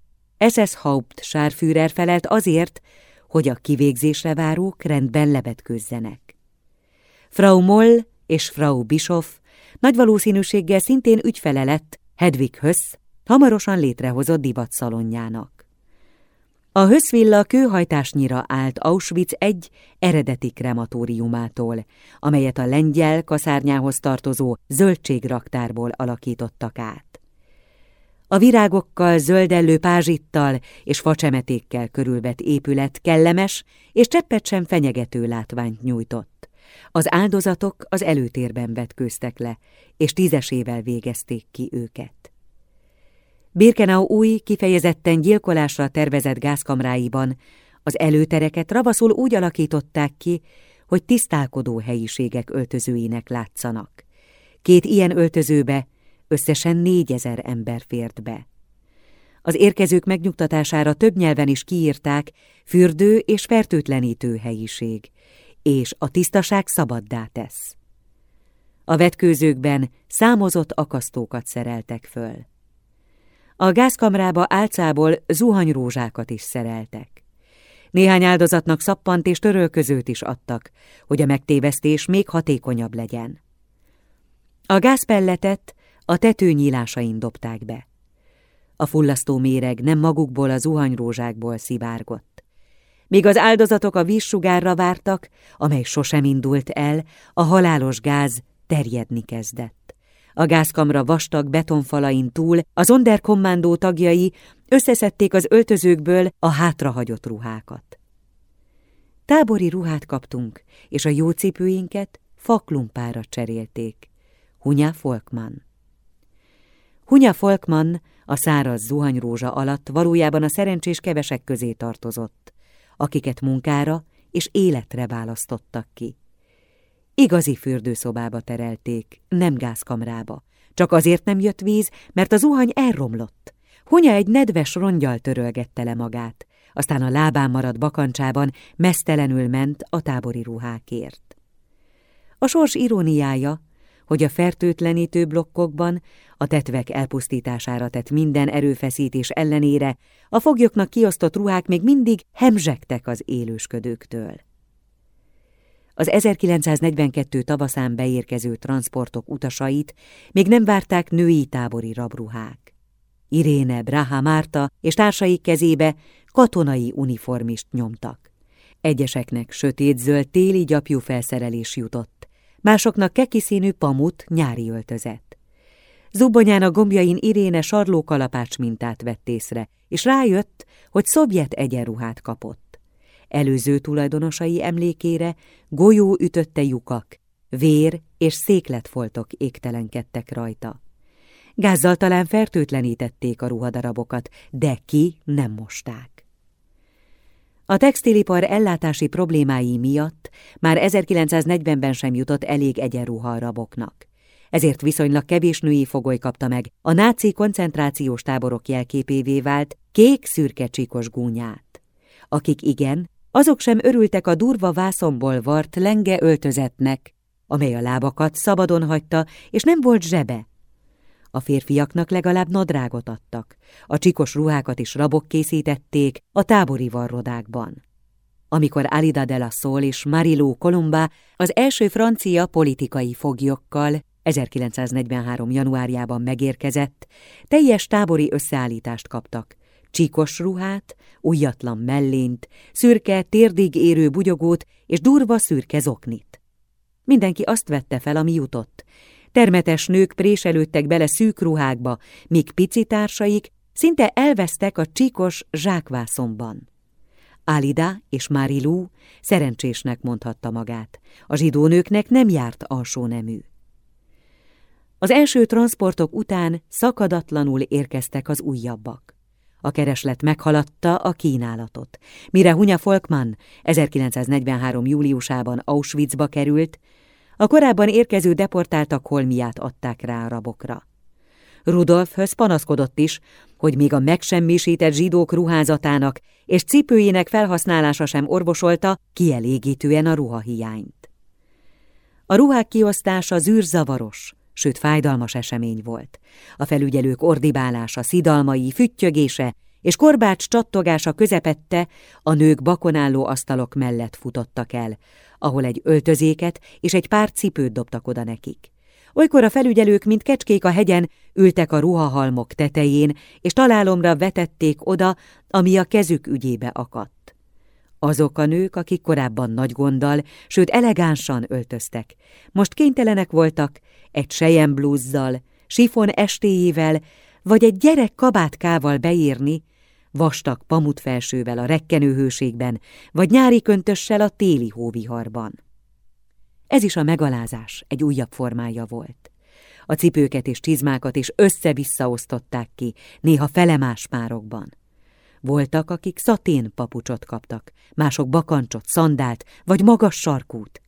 SS Hauptscharführer felelt azért, hogy a kivégzésre várók rendben lebetközzenek. Frau Moll és Frau Bischoff nagy valószínűséggel szintén ügyfele lett Hedwig Höss, hamarosan létrehozott divatszalonjának. A Hösszvilla kőhajtásnyira állt Auschwitz egy eredeti krematóriumától, amelyet a lengyel kaszárnyához tartozó zöldségraktárból alakítottak át. A virágokkal, zöldellő pázsittal és facsemetékkel körülvett épület kellemes és cseppet sem fenyegető látványt nyújtott. Az áldozatok az előtérben vetkőztek le, és tízesével végezték ki őket. Birkenau új, kifejezetten gyilkolásra tervezett gázkamráiban az előtereket ravaszul úgy alakították ki, hogy tisztálkodó helyiségek öltözőinek látszanak. Két ilyen öltözőbe összesen négyezer ember fért be. Az érkezők megnyugtatására több nyelven is kiírták fürdő és fertőtlenítő helyiség, és a tisztaság szabaddá tesz. A vetkőzőkben számozott akasztókat szereltek föl. A gázkamrába álcából zuhanyrózsákat is szereltek. Néhány áldozatnak szappant és törölközőt is adtak, hogy a megtévesztés még hatékonyabb legyen. A gázpelletet a tető nyílásain dobták be. A fullasztó méreg nem magukból a zuhanyrózsákból szivárgott. Míg az áldozatok a vízsugárra vártak, amely sosem indult el, a halálos gáz terjedni kezdett. A gázkamra vastag betonfalain túl az Onderkommandó tagjai összeszedték az öltözőkből a hátrahagyott ruhákat. Tábori ruhát kaptunk, és a jó cipőinket faklumpára cserélték. Hunya Folkman Hunya Folkman a száraz zuhanyrózsa alatt valójában a szerencsés kevesek közé tartozott, akiket munkára és életre választottak ki. Igazi fürdőszobába terelték, nem gázkamrába. Csak azért nem jött víz, mert a zuhany elromlott. Hunya egy nedves rongyal törölgette le magát, aztán a lábán maradt bakancsában mesztelenül ment a tábori ruhákért. A sors iróniája, hogy a fertőtlenítő blokkokban a tetvek elpusztítására tett minden erőfeszítés ellenére a foglyoknak kiosztott ruhák még mindig hemzsegtek az élősködőktől. Az 1942 tavaszán beérkező transportok utasait még nem várták női tábori rabruhák. Iréne, Braha Márta és társaik kezébe katonai uniformist nyomtak. Egyeseknek sötétzöld téli gyapjú felszerelés jutott, másoknak kekiszínű pamut nyári öltözet. Zubbonyán a gombjain Iréne sarlókalapács mintát vett észre, és rájött, hogy szovjet egyenruhát kapott. Előző tulajdonosai emlékére golyó ütötte lyukak, vér és székletfoltok égtelenkedtek rajta. Gázzal talán fertőtlenítették a ruhadarabokat, de ki nem mosták. A textilipar ellátási problémái miatt már 1940-ben sem jutott elég egyenruha a raboknak. Ezért viszonylag kevés női fogoly kapta meg a náci koncentrációs táborok jelképévé vált kék-szürke csíkos gúnyát. Akik igen, azok sem örültek a durva vászomból vart lenge öltözetnek, amely a lábakat szabadon hagyta, és nem volt zsebe. A férfiaknak legalább nadrágot adtak, a csikos ruhákat is rabok készítették a tábori varrodákban. Amikor Alida de la Sol és Marilou Colomba az első francia politikai foglyokkal 1943. januárjában megérkezett, teljes tábori összeállítást kaptak. Csíkos ruhát, újatlan mellényt, szürke, térdig érő bugyogót és durva szürke zoknit. Mindenki azt vette fel, ami jutott. Termetes nők préselődtek bele szűk ruhákba, míg pici társaik szinte elvesztek a csíkos zsákvászomban. Alida és Marilou szerencsésnek mondhatta magát. A zsidó nőknek nem járt alsó nemű. Az első transportok után szakadatlanul érkeztek az újabbak. A kereslet meghaladta a kínálatot. Mire Hunya Folkman 1943. júliusában Auschwitzba került, a korábban érkező deportáltak holmiát adták rá a rabokra. Rudolfhöz panaszkodott is, hogy még a megsemmisített zsidók ruházatának és cipőjének felhasználása sem orvosolta kielégítően a ruhahiányt. A ruhák kiosztása zűrzavaros, sőt fájdalmas esemény volt. A felügyelők ordibálása, szidalmai, füttyögése és korbács csattogása közepette a nők bakonálló asztalok mellett futottak el, ahol egy öltözéket és egy pár cipőt dobtak oda nekik. Olykor a felügyelők, mint kecskék a hegyen, ültek a ruhahalmok tetején, és találomra vetették oda, ami a kezük ügyébe akadt. Azok a nők, akik korábban nagy gonddal, sőt elegánsan öltöztek, most kénytelenek voltak egy blúzzal, sifon estéjével, vagy egy gyerek kabátkával beírni, vastag pamutfelsővel a rekkenőhőségben, vagy nyári köntössel a téli hóviharban. Ez is a megalázás egy újabb formája volt. A cipőket és csizmákat is össze-vissza osztották ki, néha felemás párokban. Voltak, akik szatén papucsot kaptak, mások bakancsot, szandált vagy magas sarkút.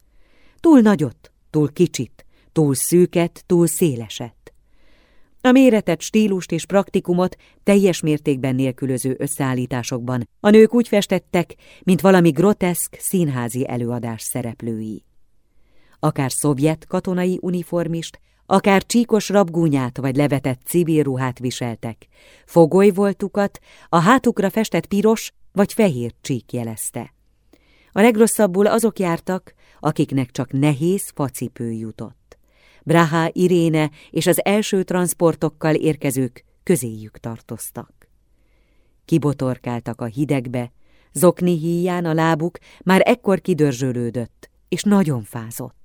Túl nagyot, túl kicsit, túl szűket, túl széleset. A méretet, stílust és praktikumot teljes mértékben nélkülöző összeállításokban a nők úgy festettek, mint valami groteszk színházi előadás szereplői. Akár szovjet katonai uniformist, akár csíkos rabgúnyát vagy levetett civil ruhát viseltek. Fogoly voltukat a hátukra festett piros vagy fehér csík jelezte. A legrosszabbul azok jártak, akiknek csak nehéz facipő jutott. Braha, Iréne és az első transportokkal érkezők közéjük tartoztak. Kibotorkáltak a hidegbe, zokni híján a lábuk már ekkor kidörzsölődött, és nagyon fázott.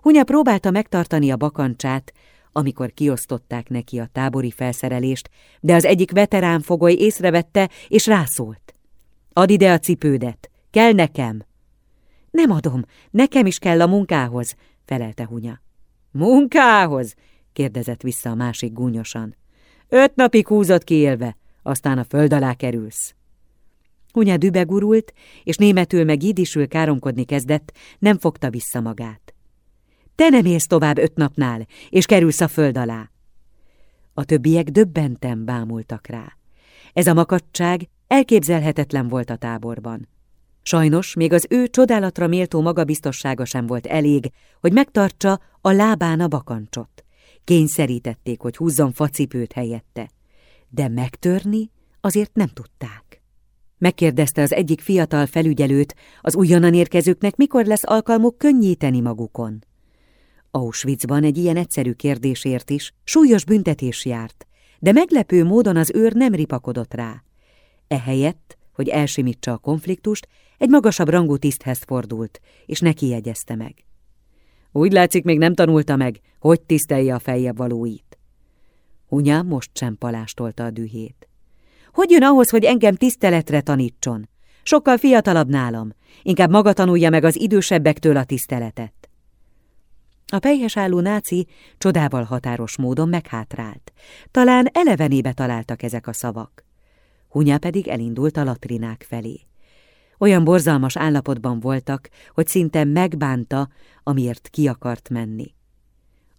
Hunya próbálta megtartani a bakancsát, amikor kiosztották neki a tábori felszerelést, de az egyik veterán fogoly észrevette, és rászólt. Add ide a cipődet, kell nekem. Nem adom, nekem is kell a munkához, felelte Hunya. Munkához? kérdezett vissza a másik gúnyosan. Öt napig húzott ki élve, aztán a föld alá kerülsz. Hunya dübegurult, és németül meg idisül káromkodni kezdett, nem fogta vissza magát. Te nem élsz tovább öt napnál, és kerülsz a föld alá. A többiek döbbenten bámultak rá. Ez a makadság elképzelhetetlen volt a táborban. Sajnos még az ő csodálatra méltó magabiztossága sem volt elég, hogy megtartsa a lábán a bakancsot. Kényszerítették, hogy húzzon facipőt helyette. De megtörni azért nem tudták. Megkérdezte az egyik fiatal felügyelőt, az újonnan érkezőknek mikor lesz alkalmuk könnyíteni magukon. Auschwitzban egy ilyen egyszerű kérdésért is súlyos büntetés járt, de meglepő módon az őr nem ripakodott rá. Ehelyett, hogy elsimítsa a konfliktust, egy magasabb rangú tiszthez fordult, és neki jegyezte meg. Úgy látszik, még nem tanulta meg, hogy tisztelje a feljebb valóit. Hunya most sem palástolta a dühét. Hogy jön ahhoz, hogy engem tiszteletre tanítson? Sokkal fiatalabb nálam. Inkább maga tanulja meg az idősebbektől a tiszteletet. A pejhes álló náci csodával határos módon meghátrált. Talán elevenébe találtak ezek a szavak. Hunya pedig elindult a latrinák felé. Olyan borzalmas állapotban voltak, hogy szinte megbánta, amiért ki akart menni.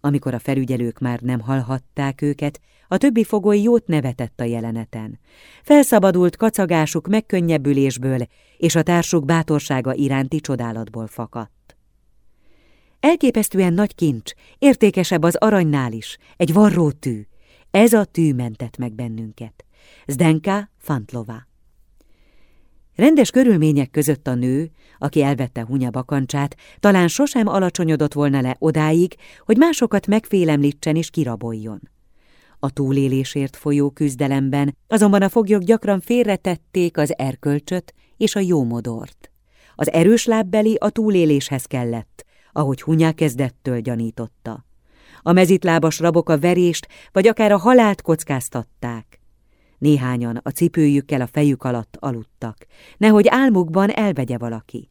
Amikor a felügyelők már nem hallhatták őket, a többi fogoly jót nevetett a jeleneten. Felszabadult kacagásuk megkönnyebbülésből, és a társuk bátorsága iránti csodálatból fakadt. Elképesztően nagy kincs, értékesebb az aranynál is, egy varró tű. Ez a tű mentett meg bennünket. Zdenka Fantlova. Rendes körülmények között a nő, aki elvette Hunya bakancsát, talán sosem alacsonyodott volna le odáig, hogy másokat megfélemlítsen és kiraboljon. A túlélésért folyó küzdelemben azonban a foglyok gyakran félretették az erkölcsöt és a jómodort. Az erős lábbeli a túléléshez kellett, ahogy Hunya kezdettől gyanította. A mezitlábas rabok a verést vagy akár a halált kockáztatták. Néhányan a cipőjükkel a fejük alatt aludtak, nehogy álmukban elvegye valaki.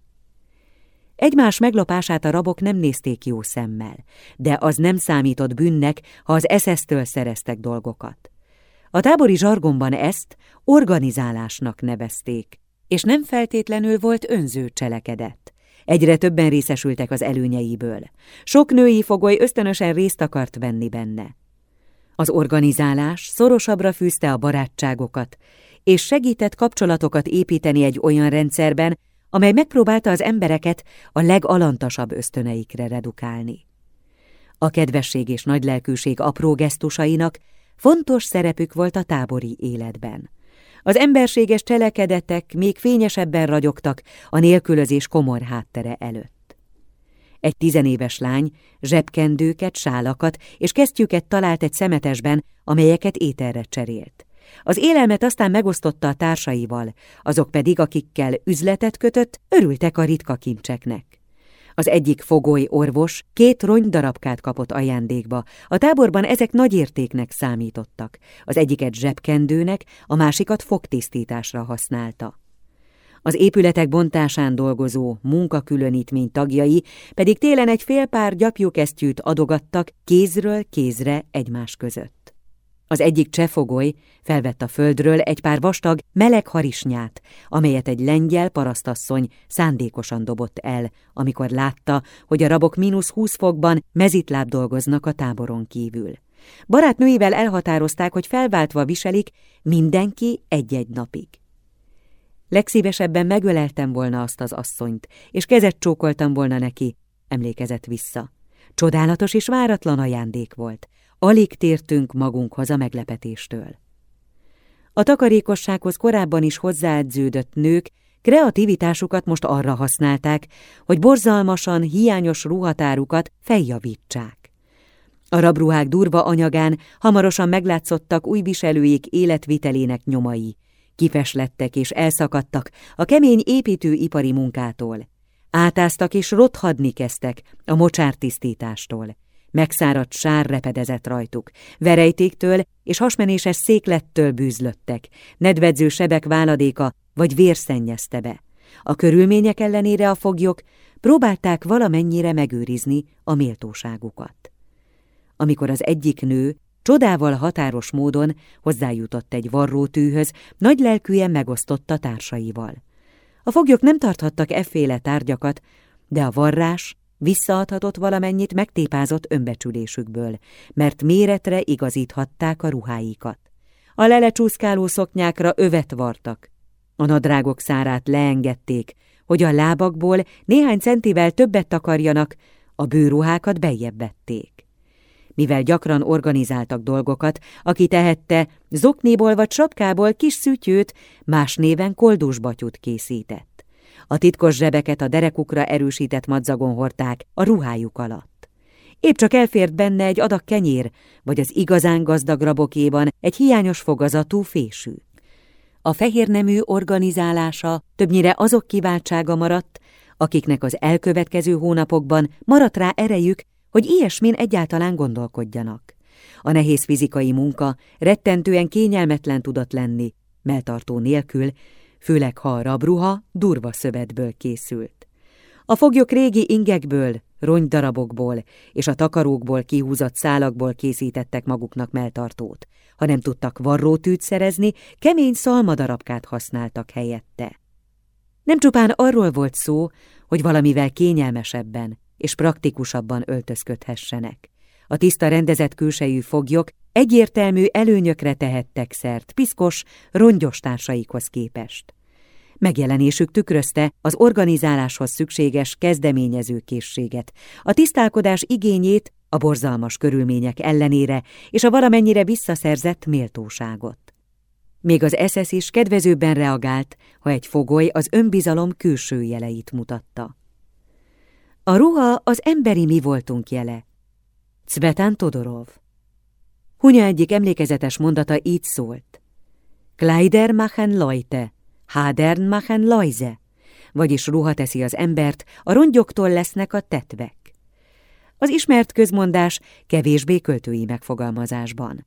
Egymás meglopását a rabok nem nézték jó szemmel, de az nem számított bűnnek, ha az eszesztől szereztek dolgokat. A tábori zsargonban ezt organizálásnak nevezték, és nem feltétlenül volt önző cselekedet. Egyre többen részesültek az előnyeiből. Sok női fogoly ösztönösen részt akart venni benne. Az organizálás szorosabbra fűzte a barátságokat, és segített kapcsolatokat építeni egy olyan rendszerben, amely megpróbálta az embereket a legalantasabb ösztöneikre redukálni. A kedvesség és nagylelkűség apró gesztusainak fontos szerepük volt a tábori életben. Az emberséges cselekedetek még fényesebben ragyogtak a nélkülözés komor háttere előtt. Egy tizenéves lány zsebkendőket, sálakat és kesztyűket talált egy szemetesben, amelyeket ételre cserélt. Az élelmet aztán megosztotta a társaival, azok pedig, akikkel üzletet kötött, örültek a ritka kincseknek. Az egyik fogoly orvos két darabkát kapott ajándékba, a táborban ezek nagy értéknek számítottak. Az egyiket zsebkendőnek, a másikat fogtisztításra használta. Az épületek bontásán dolgozó munkakülönítmény tagjai pedig télen egy fél pár gyapjúkesztyűt adogattak kézről kézre egymás között. Az egyik csefogoly felvett a földről egy pár vastag, meleg harisnyát, amelyet egy lengyel parasztasszony szándékosan dobott el, amikor látta, hogy a rabok mínusz húsz fokban mezitláb dolgoznak a táboron kívül. Barátnőivel elhatározták, hogy felváltva viselik mindenki egy-egy napig. Legszívesebben megöleltem volna azt az asszonyt, és kezet csókoltam volna neki, emlékezett vissza. Csodálatos és váratlan ajándék volt. Alig tértünk magunkhoz a meglepetéstől. A takarékossághoz korábban is hozzáedződött nők kreativitásukat most arra használták, hogy borzalmasan hiányos ruhatárukat feljavítsák. A rabruhák durva anyagán hamarosan meglátszottak új viselőik életvitelének nyomai, Kifeslettek és elszakadtak a kemény építőipari munkától. Átáztak és rothadni kezdtek a mocsártisztítástól. Megszáradt sár repedezett rajtuk, verejtéktől és hasmenéses széklettől bűzlöttek, nedvedző sebek váladéka vagy vérszennyezte be. A körülmények ellenére a foglyok próbálták valamennyire megőrizni a méltóságukat. Amikor az egyik nő Csodával határos módon hozzájutott egy varrótűhöz, nagy lelkűen megosztotta társaival. A foglyok nem tarthattak efféle tárgyakat, de a varrás visszaadhatott valamennyit megtépázott önbecsülésükből, mert méretre igazíthatták a ruháikat. A lelecsúszkáló szoknyákra övet vartak. A nadrágok szárát leengedték, hogy a lábakból néhány centivel többet takarjanak, a bőruhákat bejjebb vették mivel gyakran organizáltak dolgokat, aki tehette, zoknéból vagy sapkából kis szütyőt, más néven koldusbatyút készített. A titkos zsebeket a derekukra erősített madzagon hordták a ruhájuk alatt. Épp csak elfért benne egy adag kenyér, vagy az igazán gazdag rabokéban egy hiányos fogazatú fésű. A fehérnemű organizálása többnyire azok kiváltsága maradt, akiknek az elkövetkező hónapokban maradt rá erejük, hogy ilyesmin egyáltalán gondolkodjanak. A nehéz fizikai munka rettentően kényelmetlen tudott lenni, melltartó nélkül, főleg ha a rabruha durva szövetből készült. A foglyok régi ingekből, rongydarabokból és a takarókból kihúzott szálakból készítettek maguknak melltartót. Ha nem tudtak varrótűt szerezni, kemény szalmadarabkát használtak helyette. Nem csupán arról volt szó, hogy valamivel kényelmesebben és praktikusabban öltözködhessenek. A tiszta rendezett külsejű foglyok egyértelmű előnyökre tehettek szert piszkos, rongyos társaikhoz képest. Megjelenésük tükrözte az organizáláshoz szükséges kezdeményezőkészséget, a tisztálkodás igényét a borzalmas körülmények ellenére és a valamennyire visszaszerzett méltóságot. Még az SS is kedvezőbben reagált, ha egy fogoly az önbizalom külső jeleit mutatta. A ruha az emberi mi voltunk jele. Cvetán Todorov. Hunya egyik emlékezetes mondata így szólt. Kleider machen Leute, Hadern machen Leuse, vagyis ruha teszi az embert, a rongyoktól lesznek a tetvek. Az ismert közmondás kevésbé költői megfogalmazásban.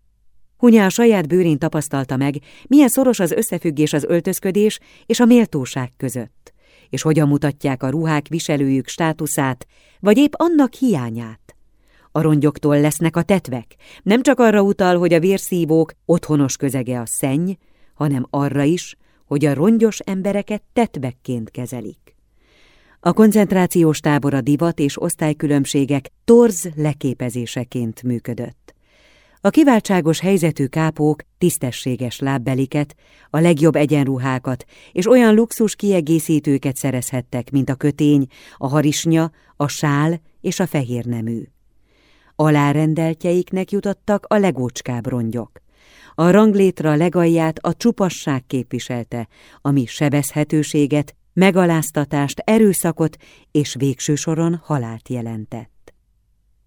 Hunya a saját bőrén tapasztalta meg, milyen szoros az összefüggés az öltözködés és a méltóság között, és hogyan mutatják a ruhák viselőjük státuszát, vagy épp annak hiányát. A rongyoktól lesznek a tetvek, nem csak arra utal, hogy a vérszívók otthonos közege a szenny, hanem arra is, hogy a rongyos embereket tetvekként kezelik. A koncentrációs tábor a divat és osztálykülönbségek torz leképezéseként működött. A kiváltságos helyzetű kápók tisztességes lábbeliket, a legjobb egyenruhákat és olyan luxus kiegészítőket szerezhettek, mint a kötény, a harisnya, a sál és a fehér nemű. Alárendeltjeiknek jutottak a legócskább rongyok. A ranglétra legalját a csupasság képviselte, ami sebezhetőséget, megaláztatást, erőszakot és végső soron halált jelentett.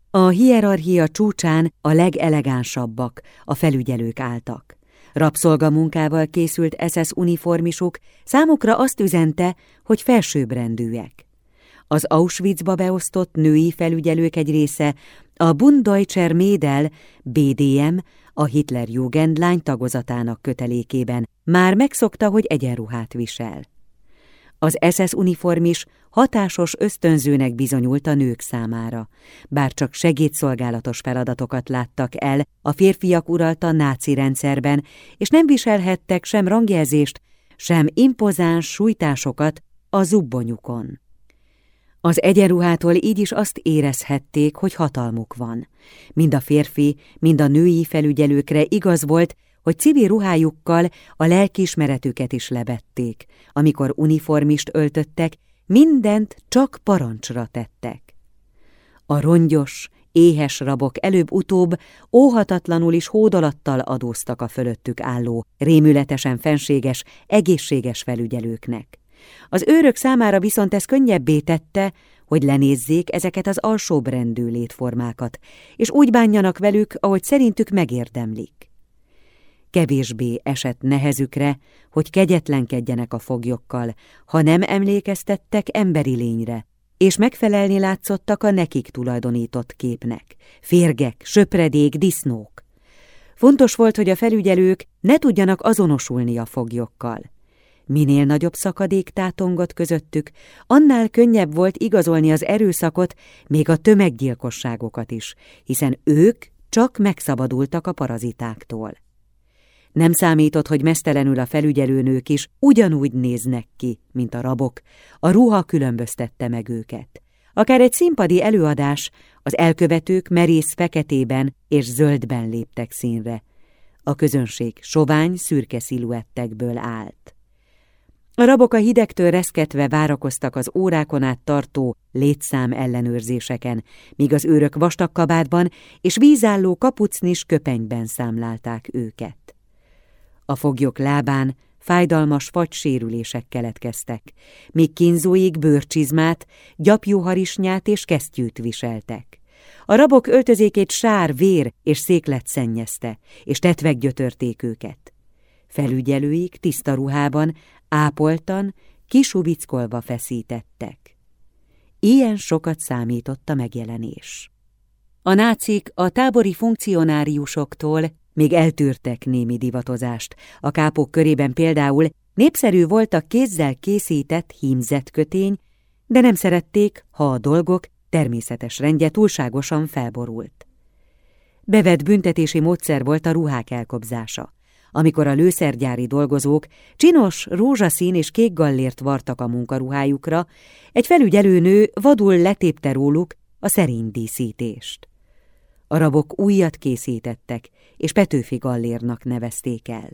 A hierarchia csúcsán a legelegánsabbak, a felügyelők álltak. Rabszolgamunkával készült SS uniformisuk számukra azt üzente, hogy felsőbbrendűek. Az Auschwitzba beosztott női felügyelők egy része a Bunddeutscher Mädel BDM, a Hitler Jugendlány tagozatának kötelékében már megszokta, hogy egyenruhát visel. Az SS uniform is hatásos ösztönzőnek bizonyult a nők számára, bár csak segédszolgálatos feladatokat láttak el a férfiak uralta náci rendszerben, és nem viselhettek sem rangjelzést, sem impozáns sújtásokat a zubbonyukon. Az egyenruhától így is azt érezhették, hogy hatalmuk van. Mind a férfi, mind a női felügyelőkre igaz volt, hogy civil ruhájukkal a lelkiismeretüket is lebették. Amikor uniformist öltöttek, mindent csak parancsra tettek. A rongyos, éhes rabok előbb-utóbb óhatatlanul is hódolattal adóztak a fölöttük álló, rémületesen fenséges, egészséges felügyelőknek. Az őrök számára viszont ez könnyebbé tette, hogy lenézzék ezeket az alsóbrendű létformákat, és úgy bánjanak velük, ahogy szerintük megérdemlik kevésbé esett nehezükre, hogy kegyetlenkedjenek a foglyokkal, ha nem emlékeztettek emberi lényre, és megfelelni látszottak a nekik tulajdonított képnek, férgek, söpredék, disznók. Fontos volt, hogy a felügyelők ne tudjanak azonosulni a foglyokkal. Minél nagyobb szakadék tátongott közöttük, annál könnyebb volt igazolni az erőszakot, még a tömeggyilkosságokat is, hiszen ők csak megszabadultak a parazitáktól. Nem számított, hogy mesztelenül a felügyelőnők is ugyanúgy néznek ki, mint a rabok. A ruha különböztette meg őket. Akár egy színpadi előadás, az elkövetők merész feketében és zöldben léptek színre. A közönség sovány, szürke sziluettekből állt. A rabok a hidegtől reszketve várakoztak az órákon át tartó létszám ellenőrzéseken, míg az őrök vastag kabátban és vízálló kapucnis köpenyben számlálták őket. A foglyok lábán fájdalmas fagysérülések keletkeztek, míg kínzóig bőrcsizmát, gyapjúharisnyát és kesztyűt viseltek. A rabok öltözékét sár, vér és széklet szennyezte, és tetvek gyötörték őket. Felügyelőik tiszta ruhában, ápoltan, kisuvickolva feszítettek. Ilyen sokat számított a megjelenés. A nácik a tábori funkcionáriusoktól még eltűrtek némi divatozást. A kápok körében például népszerű volt a kézzel készített hímzett kötény, de nem szerették, ha a dolgok természetes rendje túlságosan felborult. Bevett büntetési módszer volt a ruhák elkobzása. Amikor a lőszergyári dolgozók csinos, rózsaszín és kék gallért vartak a munkaruhájukra, egy felügyelőnő vadul letépte róluk a szerény díszítést. A rabok újat készítettek, és Petőfi Gallérnak nevezték el.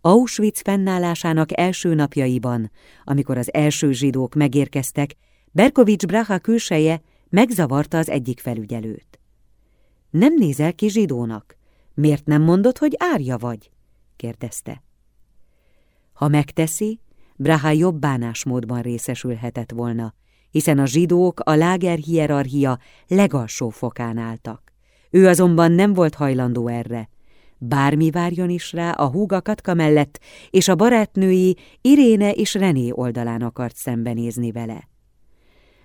Auschwitz fennállásának első napjaiban, amikor az első zsidók megérkeztek, Berkovics Braha külseje megzavarta az egyik felügyelőt. Nem nézel ki zsidónak? Miért nem mondod, hogy árja vagy? kérdezte. Ha megteszi, Braha jobb bánásmódban részesülhetett volna, hiszen a zsidók a láger hierarchia legalsó fokán álltak. Ő azonban nem volt hajlandó erre. Bármi várjon is rá a húga Katka mellett, és a barátnői Iréne és René oldalán akart szembenézni vele.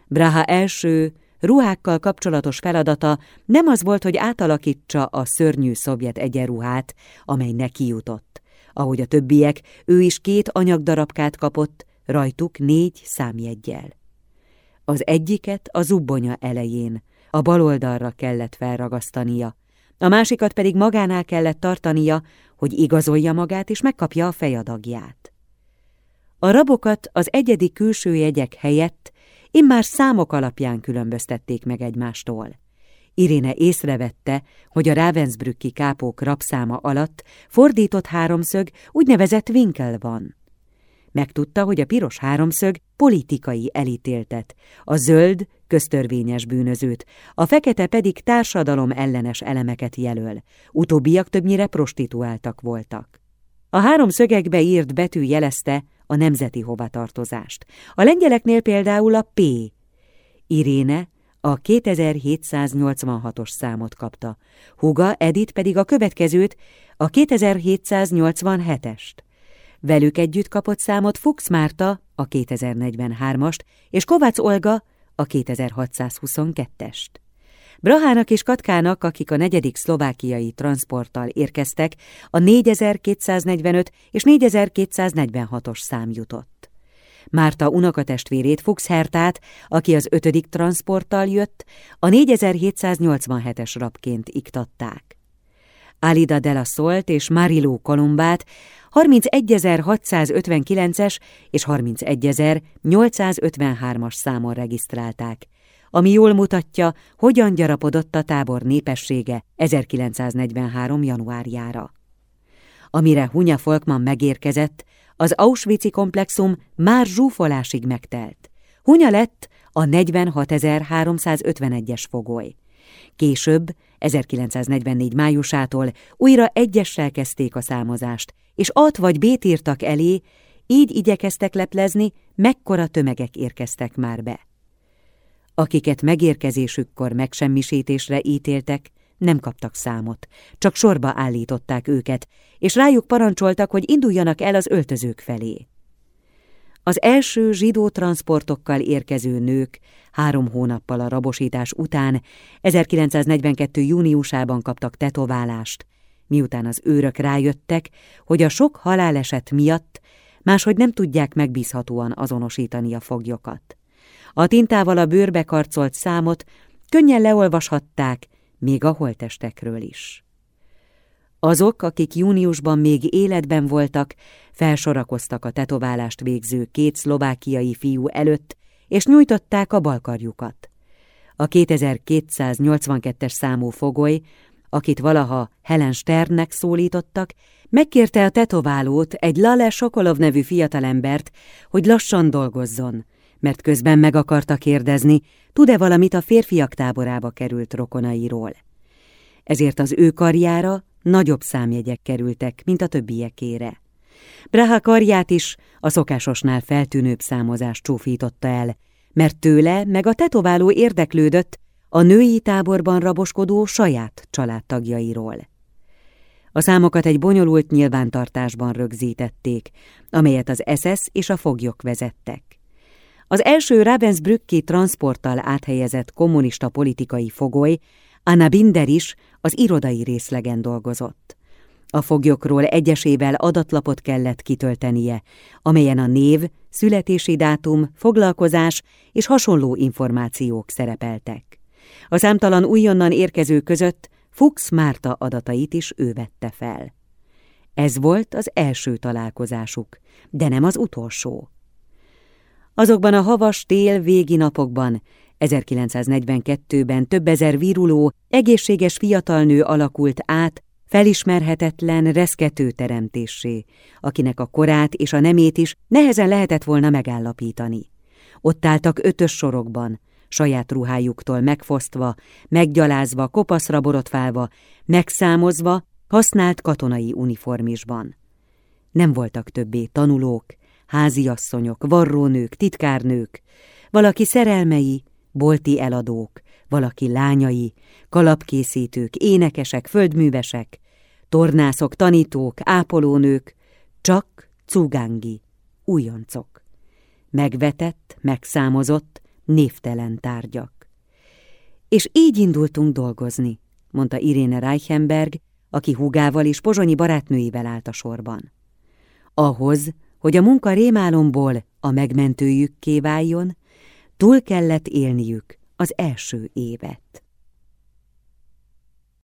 Braha első, ruhákkal kapcsolatos feladata nem az volt, hogy átalakítsa a szörnyű szovjet egyenruhát, amely neki jutott. Ahogy a többiek, ő is két anyagdarabkát kapott, rajtuk négy számjeggyel. Az egyiket a zubbonya elején, a bal oldalra kellett felragasztania, a másikat pedig magánál kellett tartania, hogy igazolja magát és megkapja a fejadagját. A rabokat az egyedi külső jegyek helyett immár számok alapján különböztették meg egymástól. Iréne észrevette, hogy a Ravensbrücki kápók rabszáma alatt fordított háromszög úgynevezett winkel van. Megtudta, hogy a piros háromszög politikai elítéltet, a zöld köztörvényes bűnözőt, a fekete pedig társadalom ellenes elemeket jelöl, utóbbiak többnyire prostituáltak voltak. A három szögekbe írt betű jelezte a nemzeti hovatartozást. A lengyeleknél például a P. Iréne a 2786-os számot kapta, Huga Edith pedig a következőt, a 2787-est. Velük együtt kapott számot Fuchs Márta, a 2043-ast, és Kovács Olga, a 2622-est. Brahának és Katkának, akik a negyedik szlovákiai transporttal érkeztek, a 4245 és 4246-os szám jutott. Márta unokatestvérét Fuchs Hertát, aki az ötödik transporttal jött, a 4787-es rabként iktatták. Alida de la Solt és Mariló Kolumbát 31.659-es és 31.853-as számon regisztrálták, ami jól mutatja, hogyan gyarapodott a tábor népessége 1943. januárjára. Amire Hunya Folkman megérkezett, az Auschwitz-i komplexum már zsúfolásig megtelt. Hunya lett a 46.351-es fogoly. Később, 1944 májusától újra egyessel kezdték a számozást, és at vagy bét írtak elé, így igyekeztek leplezni, mekkora tömegek érkeztek már be. Akiket megérkezésükkor megsemmisítésre ítéltek, nem kaptak számot, csak sorba állították őket, és rájuk parancsoltak, hogy induljanak el az öltözők felé. Az első zsidó transportokkal érkező nők három hónappal a rabosítás után 1942. júniusában kaptak tetoválást, miután az őrök rájöttek, hogy a sok haláleset miatt máshogy nem tudják megbízhatóan azonosítani a foglyokat. A tintával a bőrbe karcolt számot könnyen leolvashatták, még a holtestekről is. Azok, akik júniusban még életben voltak, felsorakoztak a tetoválást végző két szlovákiai fiú előtt, és nyújtották a balkarjukat. A 2282-es számú fogoly, akit valaha Helen Sternnek szólítottak, megkérte a tetoválót, egy Lale Sokolov nevű fiatalembert, hogy lassan dolgozzon, mert közben meg akarta kérdezni, tud-e valamit a férfiak táborába került rokonairól. Ezért az ő karjára nagyobb számjegyek kerültek, mint a többiekére. Braha karját is a szokásosnál feltűnőbb számozás csúfította el, mert tőle meg a tetováló érdeklődött a női táborban raboskodó saját családtagjairól. A számokat egy bonyolult nyilvántartásban rögzítették, amelyet az SS és a foglyok vezettek. Az első Ravensbrücki transporttal áthelyezett kommunista politikai fogoly Anna Binder is az irodai részlegen dolgozott. A foglyokról egyesével adatlapot kellett kitöltenie, amelyen a név, születési dátum, foglalkozás és hasonló információk szerepeltek. A számtalan újonnan érkező között Fuchs Márta adatait is ő vette fel. Ez volt az első találkozásuk, de nem az utolsó. Azokban a havas tél végi napokban, 1942-ben több ezer viruló, egészséges fiatal nő alakult át felismerhetetlen, reszkető teremtéssé, akinek a korát és a nemét is nehezen lehetett volna megállapítani. Ott álltak ötös sorokban, saját ruhájuktól megfosztva, meggyalázva, kopaszra borotválva, megszámozva, használt katonai uniformisban. Nem voltak többé tanulók, háziasszonyok, varrónők, titkárnők, valaki szerelmei, bolti eladók, valaki lányai, kalapkészítők, énekesek, földművesek, tornászok, tanítók, ápolónők, csak cugángi, újoncok. Megvetett, megszámozott, névtelen tárgyak. És így indultunk dolgozni, mondta Iréne Reichenberg, aki húgával és pozsonyi barátnőivel állt a sorban. Ahhoz, hogy a munka rémálomból a megmentőjükké váljon, túl kellett élniük az első évet.